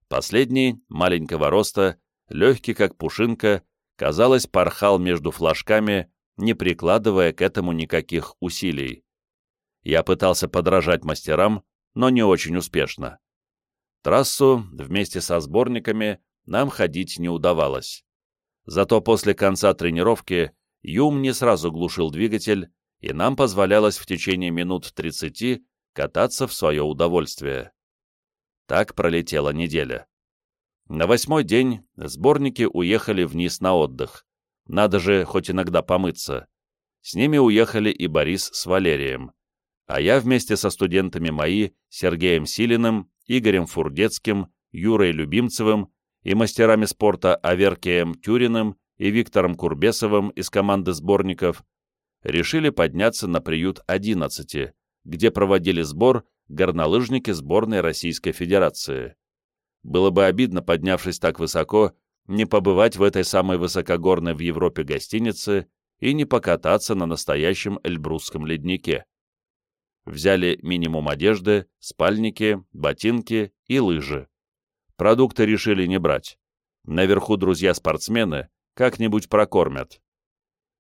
Последний, маленького роста, легкий как пушинка, казалось, порхал между флажками, не прикладывая к этому никаких усилий. Я пытался подражать мастерам, но не очень успешно. Трассу вместе со сборниками нам ходить не удавалось. Зато после конца тренировки Юм не сразу глушил двигатель, и нам позволялось в течение минут 30 кататься в свое удовольствие. Так пролетела неделя. На восьмой день сборники уехали вниз на отдых. Надо же хоть иногда помыться. С ними уехали и Борис с Валерием. А я вместе со студентами мои, Сергеем Силиным, Игорем Фурдецким, Юрой Любимцевым и мастерами спорта Аверкием Тюриным и Виктором Курбесовым из команды сборников, решили подняться на приют 11, где проводили сбор горнолыжники сборной Российской Федерации. Было бы обидно, поднявшись так высоко, не побывать в этой самой высокогорной в Европе гостинице и не покататься на настоящем Эльбрусском леднике. Взяли минимум одежды, спальники, ботинки и лыжи. Продукты решили не брать. Наверху друзья-спортсмены как-нибудь прокормят.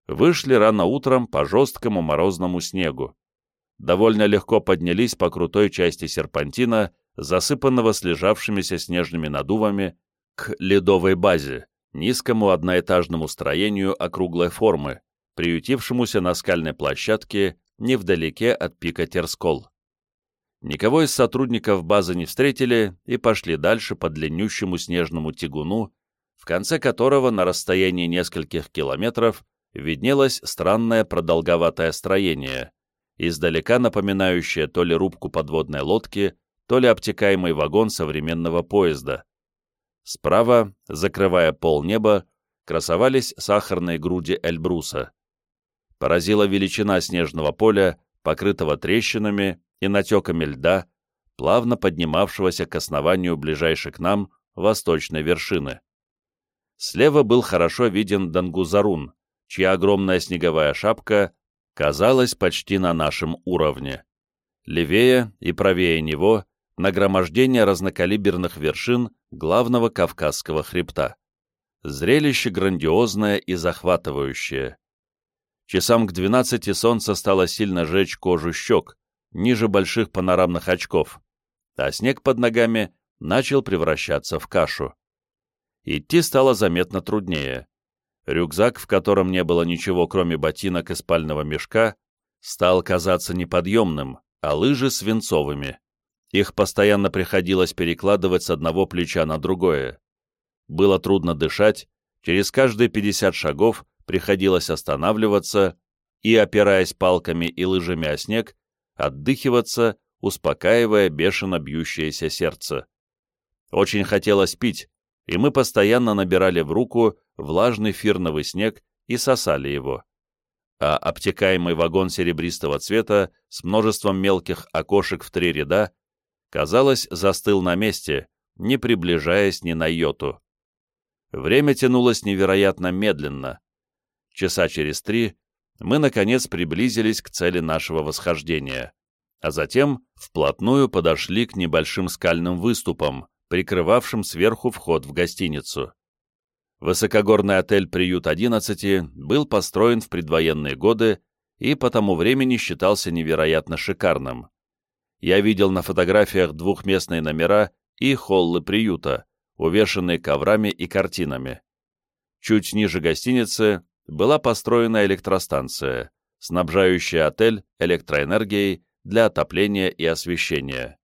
Вышли рано утром по жесткому морозному снегу. Довольно легко поднялись по крутой части серпантина, засыпанного слежавшимися снежными надувами, к ледовой базе, низкому одноэтажному строению округлой формы, приютившемуся на скальной площадке невдалеке от пика Терскол. Никого из сотрудников базы не встретили и пошли дальше по длиннющему снежному тягуну, в конце которого на расстоянии нескольких километров виднелось странное продолговатое строение, издалека напоминающее то ли рубку подводной лодки, то ли обтекаемый вагон современного поезда. Справа, закрывая пол неба, красовались сахарные груди Эльбруса. Поразила величина снежного поля, покрытого трещинами и натеками льда, плавно поднимавшегося к основанию ближайшей к нам восточной вершины. Слева был хорошо виден Дангузарун, чья огромная снеговая шапка казалась почти на нашем уровне. Левее и правее него нагромождение разнокалиберных вершин главного Кавказского хребта. Зрелище грандиозное и захватывающее. Часам к двенадцати солнце стало сильно жечь кожу щек, ниже больших панорамных очков, а снег под ногами начал превращаться в кашу. Идти стало заметно труднее. Рюкзак, в котором не было ничего, кроме ботинок и спального мешка, стал казаться неподъемным, а лыжи — свинцовыми. Их постоянно приходилось перекладывать с одного плеча на другое. Было трудно дышать, через каждые 50 шагов приходилось останавливаться и, опираясь палками и лыжами о снег, отдыхиваться, успокаивая бешено бьющееся сердце. Очень хотелось пить, и мы постоянно набирали в руку влажный фирновый снег и сосали его. а обтекаемый вагон серебристого цвета с множеством мелких окошек в три ряда, казалось, застыл на месте, не приближаясь ни на йоту. Время тянулось невероятно медленно. Часа через три мы, наконец, приблизились к цели нашего восхождения, а затем вплотную подошли к небольшим скальным выступам, прикрывавшим сверху вход в гостиницу. Высокогорный отель «Приют-11» был построен в предвоенные годы и по тому времени считался невероятно шикарным. Я видел на фотографиях двухместные номера и холлы приюта, увешанные коврами и картинами. Чуть ниже гостиницы была построена электростанция, снабжающая отель электроэнергией для отопления и освещения.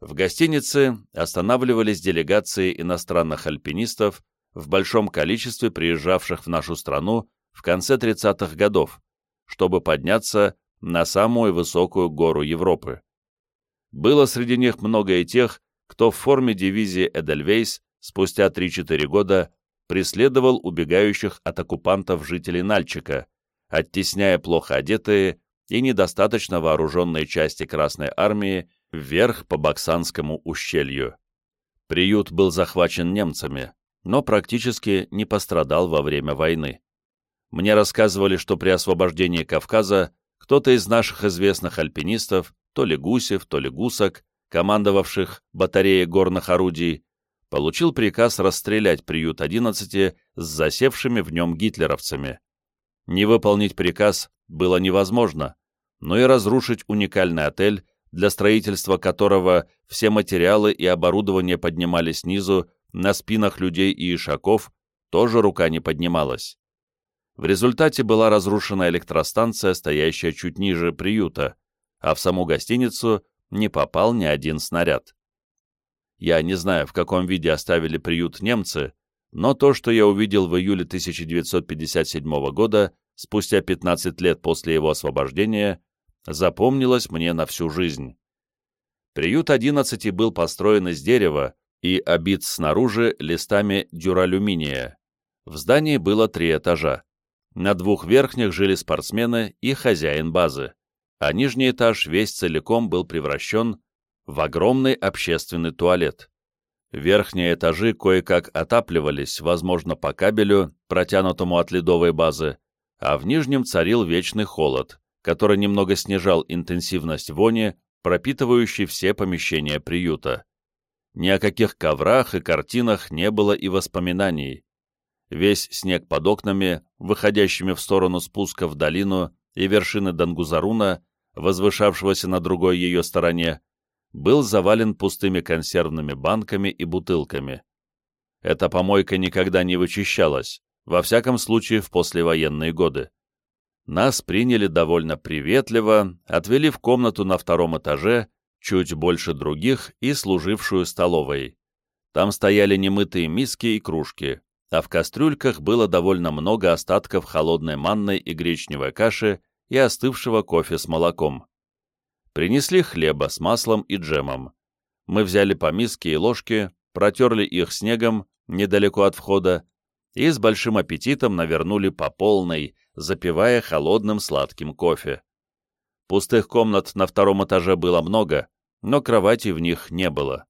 В гостинице останавливались делегации иностранных альпинистов в большом количестве приезжавших в нашу страну в конце 30-х годов, чтобы подняться на самую высокую гору Европы. Было среди них много и тех, кто в форме дивизии Эдельвейс спустя 3-4 года преследовал убегающих от оккупантов жителей Нальчика, оттесняя плохо одетые и недостаточно вооруженные части Красной Армии вверх по Баксанскому ущелью. Приют был захвачен немцами, но практически не пострадал во время войны. Мне рассказывали, что при освобождении Кавказа кто-то из наших известных альпинистов, то ли Гусев, то ли Гусак, командовавших батареей горных орудий, получил приказ расстрелять приют 11 с засевшими в нем гитлеровцами. Не выполнить приказ было невозможно, но и разрушить уникальный отель, для строительства которого все материалы и оборудование поднимались снизу на спинах людей и ишаков, тоже рука не поднималась. В результате была разрушена электростанция, стоящая чуть ниже приюта, а в саму гостиницу не попал ни один снаряд. Я не знаю, в каком виде оставили приют немцы, но то, что я увидел в июле 1957 года, спустя 15 лет после его освобождения, запомнилось мне на всю жизнь. Приют 11 был построен из дерева и обит снаружи листами дюралюминия. В здании было три этажа. На двух верхних жили спортсмены и хозяин базы, а нижний этаж весь целиком был превращен в огромный общественный туалет. Верхние этажи кое-как отапливались, возможно, по кабелю, протянутому от ледовой базы, а в нижнем царил вечный холод, который немного снижал интенсивность вони, пропитывающей все помещения приюта. Ни о каких коврах и картинах не было и воспоминаний. Весь снег под окнами, выходящими в сторону спуска в долину и вершины Дангузаруна, возвышавшегося на другой ее стороне, был завален пустыми консервными банками и бутылками. Эта помойка никогда не вычищалась, во всяком случае в послевоенные годы. Нас приняли довольно приветливо, отвели в комнату на втором этаже, чуть больше других и служившую столовой. Там стояли немытые миски и кружки, а в кастрюльках было довольно много остатков холодной манной и гречневой каши и остывшего кофе с молоком. Принесли хлеба с маслом и джемом. Мы взяли по миске и ложке, протерли их снегом недалеко от входа и с большим аппетитом навернули по полной, запивая холодным сладким кофе. Пустых комнат на втором этаже было много, но кровати в них не было.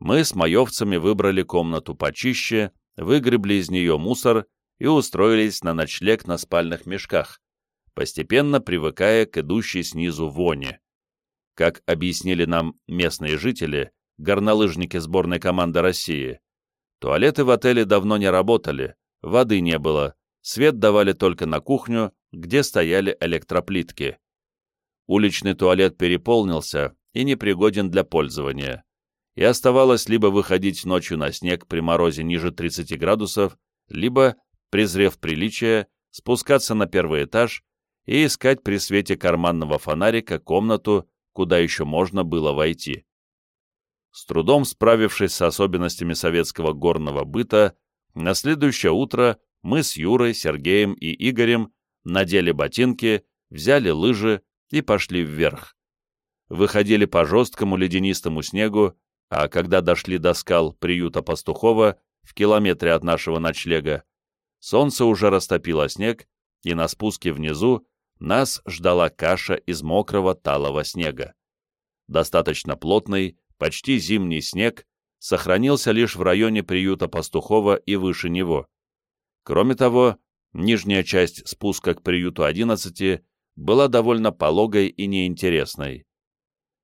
Мы с маевцами выбрали комнату почище, выгребли из нее мусор и устроились на ночлег на спальных мешках, постепенно привыкая к идущей снизу воне. Как объяснили нам местные жители, горнолыжники сборной команды России, туалеты в отеле давно не работали, воды не было, свет давали только на кухню, где стояли электроплитки. Уличный туалет переполнился и непригоден для пользования, и оставалось либо выходить ночью на снег при морозе ниже 30 градусов, либо, презрев приличие, спускаться на первый этаж и искать при свете карманного фонарика комнату, куда еще можно было войти. С трудом справившись с особенностями советского горного быта, на следующее утро мы с Юрой, Сергеем и Игорем надели ботинки, взяли лыжи и пошли вверх. Выходили по жесткому ледянистому снегу, а когда дошли до скал приюта Пастухова в километре от нашего ночлега, солнце уже растопило снег, и на спуске внизу нас ждала каша из мокрого талого снега. Достаточно плотный, почти зимний снег сохранился лишь в районе приюта Пастухова и выше него. Кроме того, нижняя часть спуска к приюту 11 была довольно пологой и неинтересной.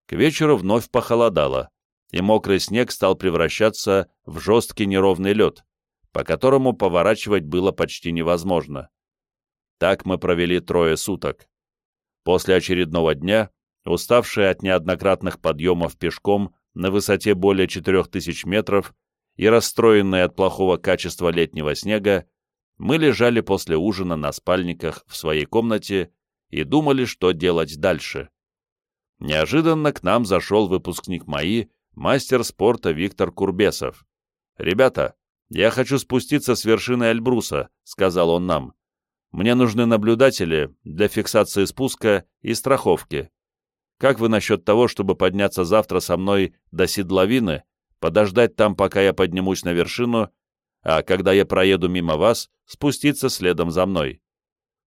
К вечеру вновь похолодало, и мокрый снег стал превращаться в жесткий неровный лед, по которому поворачивать было почти невозможно. Так мы провели трое суток. После очередного дня, уставшие от неоднократных подъемов пешком на высоте более 4000 метров и расстроенные от плохого качества летнего снега, мы лежали после ужина на спальниках в своей комнате и думали, что делать дальше. Неожиданно к нам зашел выпускник МАИ, мастер спорта Виктор Курбесов. «Ребята, я хочу спуститься с вершины Эльбруса», — сказал он нам. «Мне нужны наблюдатели для фиксации спуска и страховки. Как вы насчет того, чтобы подняться завтра со мной до Седловины, подождать там, пока я поднимусь на вершину, а когда я проеду мимо вас, спуститься следом за мной?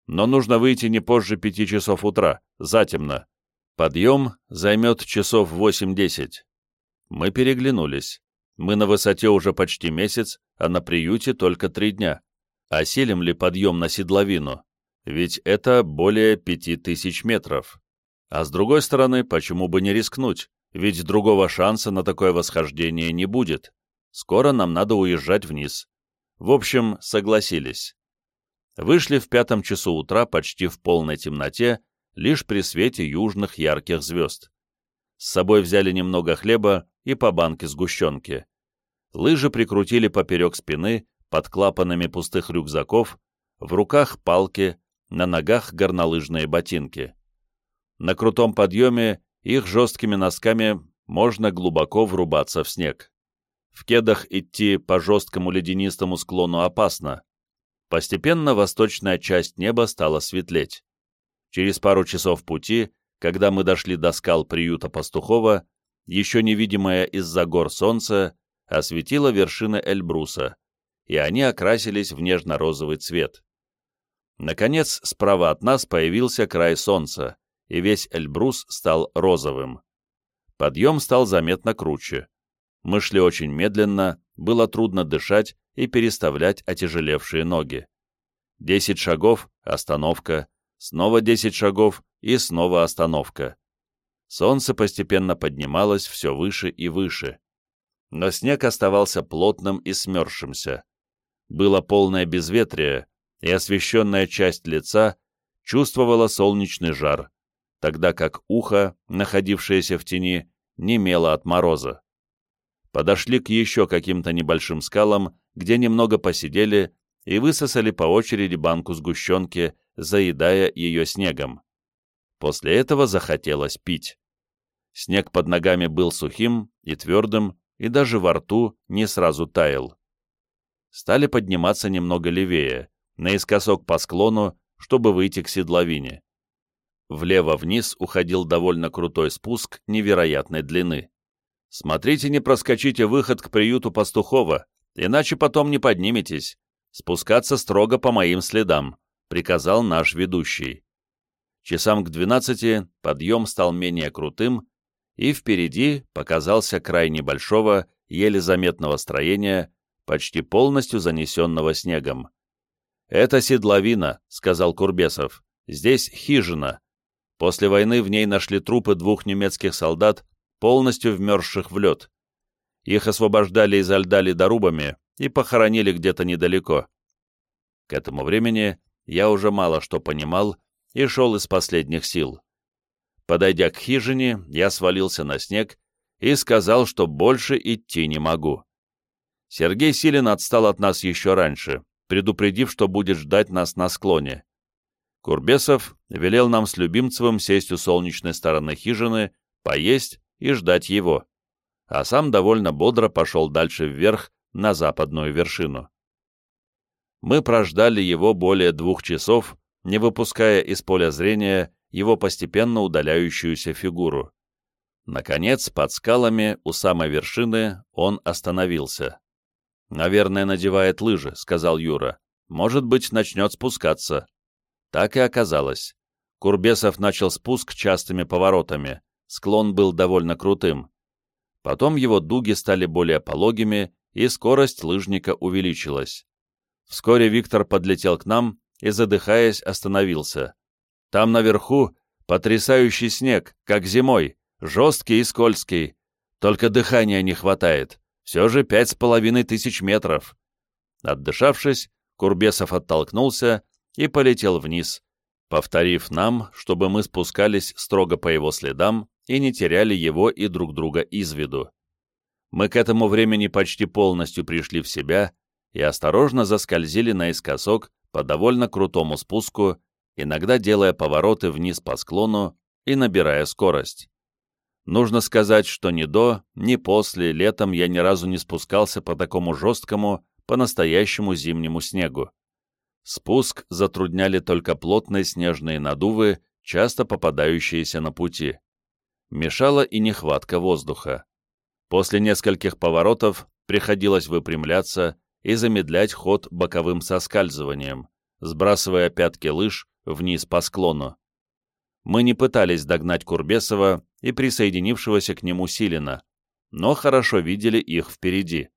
Но нужно выйти не позже пяти часов утра, затемно. Подъем займет часов 8-10. Мы переглянулись. Мы на высоте уже почти месяц, а на приюте только три дня. Осилим ли подъем на седловину? Ведь это более пяти тысяч метров. А с другой стороны, почему бы не рискнуть? Ведь другого шанса на такое восхождение не будет. Скоро нам надо уезжать вниз. В общем, согласились. Вышли в пятом часу утра почти в полной темноте, лишь при свете южных ярких звезд. С собой взяли немного хлеба и по банке сгущенки. Лыжи прикрутили поперек спины, под клапанами пустых рюкзаков, в руках палки, на ногах горнолыжные ботинки. На крутом подъеме их жесткими носками можно глубоко врубаться в снег. В кедах идти по жесткому ледянистому склону опасно. Постепенно восточная часть неба стала светлеть. Через пару часов пути, когда мы дошли до скал приюта Пастухова, еще невидимое из-за гор солнце осветило вершины Эльбруса, и они окрасились в нежно-розовый цвет. Наконец, справа от нас появился край солнца, и весь Эльбрус стал розовым. Подъем стал заметно круче. Мы шли очень медленно, было трудно дышать и переставлять отяжелевшие ноги. Десять шагов — остановка, снова десять шагов и снова остановка. Солнце постепенно поднималось все выше и выше. Но снег оставался плотным и смерзшимся. Было полное безветрие, и освещенная часть лица чувствовала солнечный жар, тогда как ухо, находившееся в тени, немело от мороза. Подошли к еще каким-то небольшим скалам, где немного посидели и высосали по очереди банку сгущенки, заедая ее снегом. После этого захотелось пить. Снег под ногами был сухим и твердым, и даже во рту не сразу таял. Стали подниматься немного левее, наискосок по склону, чтобы выйти к седловине. Влево-вниз уходил довольно крутой спуск невероятной длины. «Смотрите, не проскочите выход к приюту Пастухова, иначе потом не подниметесь. Спускаться строго по моим следам», — приказал наш ведущий. Часам к двенадцати подъем стал менее крутым, и впереди показался край небольшого, еле заметного строения, почти полностью занесенного снегом. «Это седловина», — сказал Курбесов. «Здесь хижина. После войны в ней нашли трупы двух немецких солдат, полностью вмерзших в лед. Их освобождали изо льда ледорубами и похоронили где-то недалеко. К этому времени я уже мало что понимал и шел из последних сил. Подойдя к хижине, я свалился на снег и сказал, что больше идти не могу. Сергей Силин отстал от нас еще раньше, предупредив, что будет ждать нас на склоне. Курбесов велел нам с Любимцевым сесть у солнечной стороны хижины, поесть и ждать его, а сам довольно бодро пошел дальше вверх на западную вершину. Мы прождали его более двух часов, не выпуская из поля зрения его постепенно удаляющуюся фигуру. Наконец, под скалами у самой вершины он остановился. «Наверное, надевает лыжи», — сказал Юра. «Может быть, начнет спускаться». Так и оказалось. Курбесов начал спуск частыми поворотами, склон был довольно крутым. Потом его дуги стали более пологими, и скорость лыжника увеличилась. Вскоре Виктор подлетел к нам и, задыхаясь, остановился. Там наверху потрясающий снег, как зимой, жесткий и скользкий. Только дыхания не хватает. Все же пять с половиной тысяч метров. Отдышавшись, Курбесов оттолкнулся и полетел вниз, повторив нам, чтобы мы спускались строго по его следам и не теряли его и друг друга из виду. Мы к этому времени почти полностью пришли в себя и осторожно заскользили наискосок по довольно крутому спуску, иногда делая повороты вниз по склону и набирая скорость. Нужно сказать, что ни до, ни после летом я ни разу не спускался по такому жесткому, по-настоящему зимнему снегу. Спуск затрудняли только плотные снежные надувы, часто попадающиеся на пути. Мешала и нехватка воздуха. После нескольких поворотов приходилось выпрямляться и замедлять ход боковым соскальзыванием, сбрасывая пятки лыж вниз по склону. Мы не пытались догнать Курбесова и присоединившегося к нему Силина, но хорошо видели их впереди.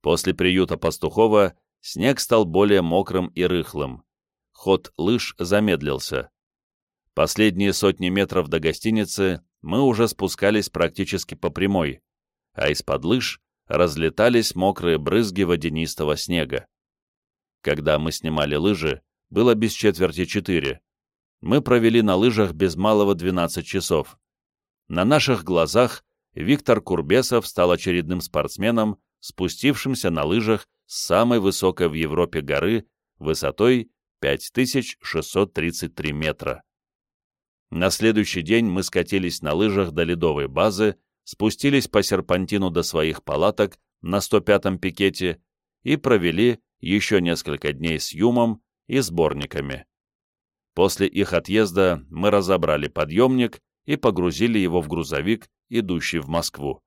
После приюта Пастухова снег стал более мокрым и рыхлым. Ход лыж замедлился. Последние сотни метров до гостиницы мы уже спускались практически по прямой, а из-под лыж разлетались мокрые брызги водянистого снега. Когда мы снимали лыжи, было без четверти четыре. Мы провели на лыжах без малого 12 часов. На наших глазах Виктор Курбесов стал очередным спортсменом, спустившимся на лыжах с самой высокой в Европе горы высотой 5633 метра. На следующий день мы скатились на лыжах до ледовой базы, спустились по серпантину до своих палаток на 105-м пикете и провели еще несколько дней с Юмом и сборниками. После их отъезда мы разобрали подъемник и погрузили его в грузовик, идущий в Москву.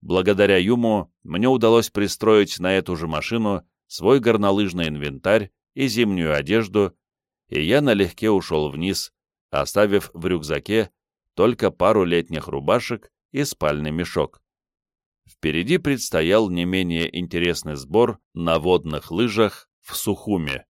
Благодаря Юму мне удалось пристроить на эту же машину свой горнолыжный инвентарь и зимнюю одежду, и я налегке ушел вниз, оставив в рюкзаке только пару летних рубашек и спальный мешок. Впереди предстоял не менее интересный сбор на водных лыжах в Сухуме.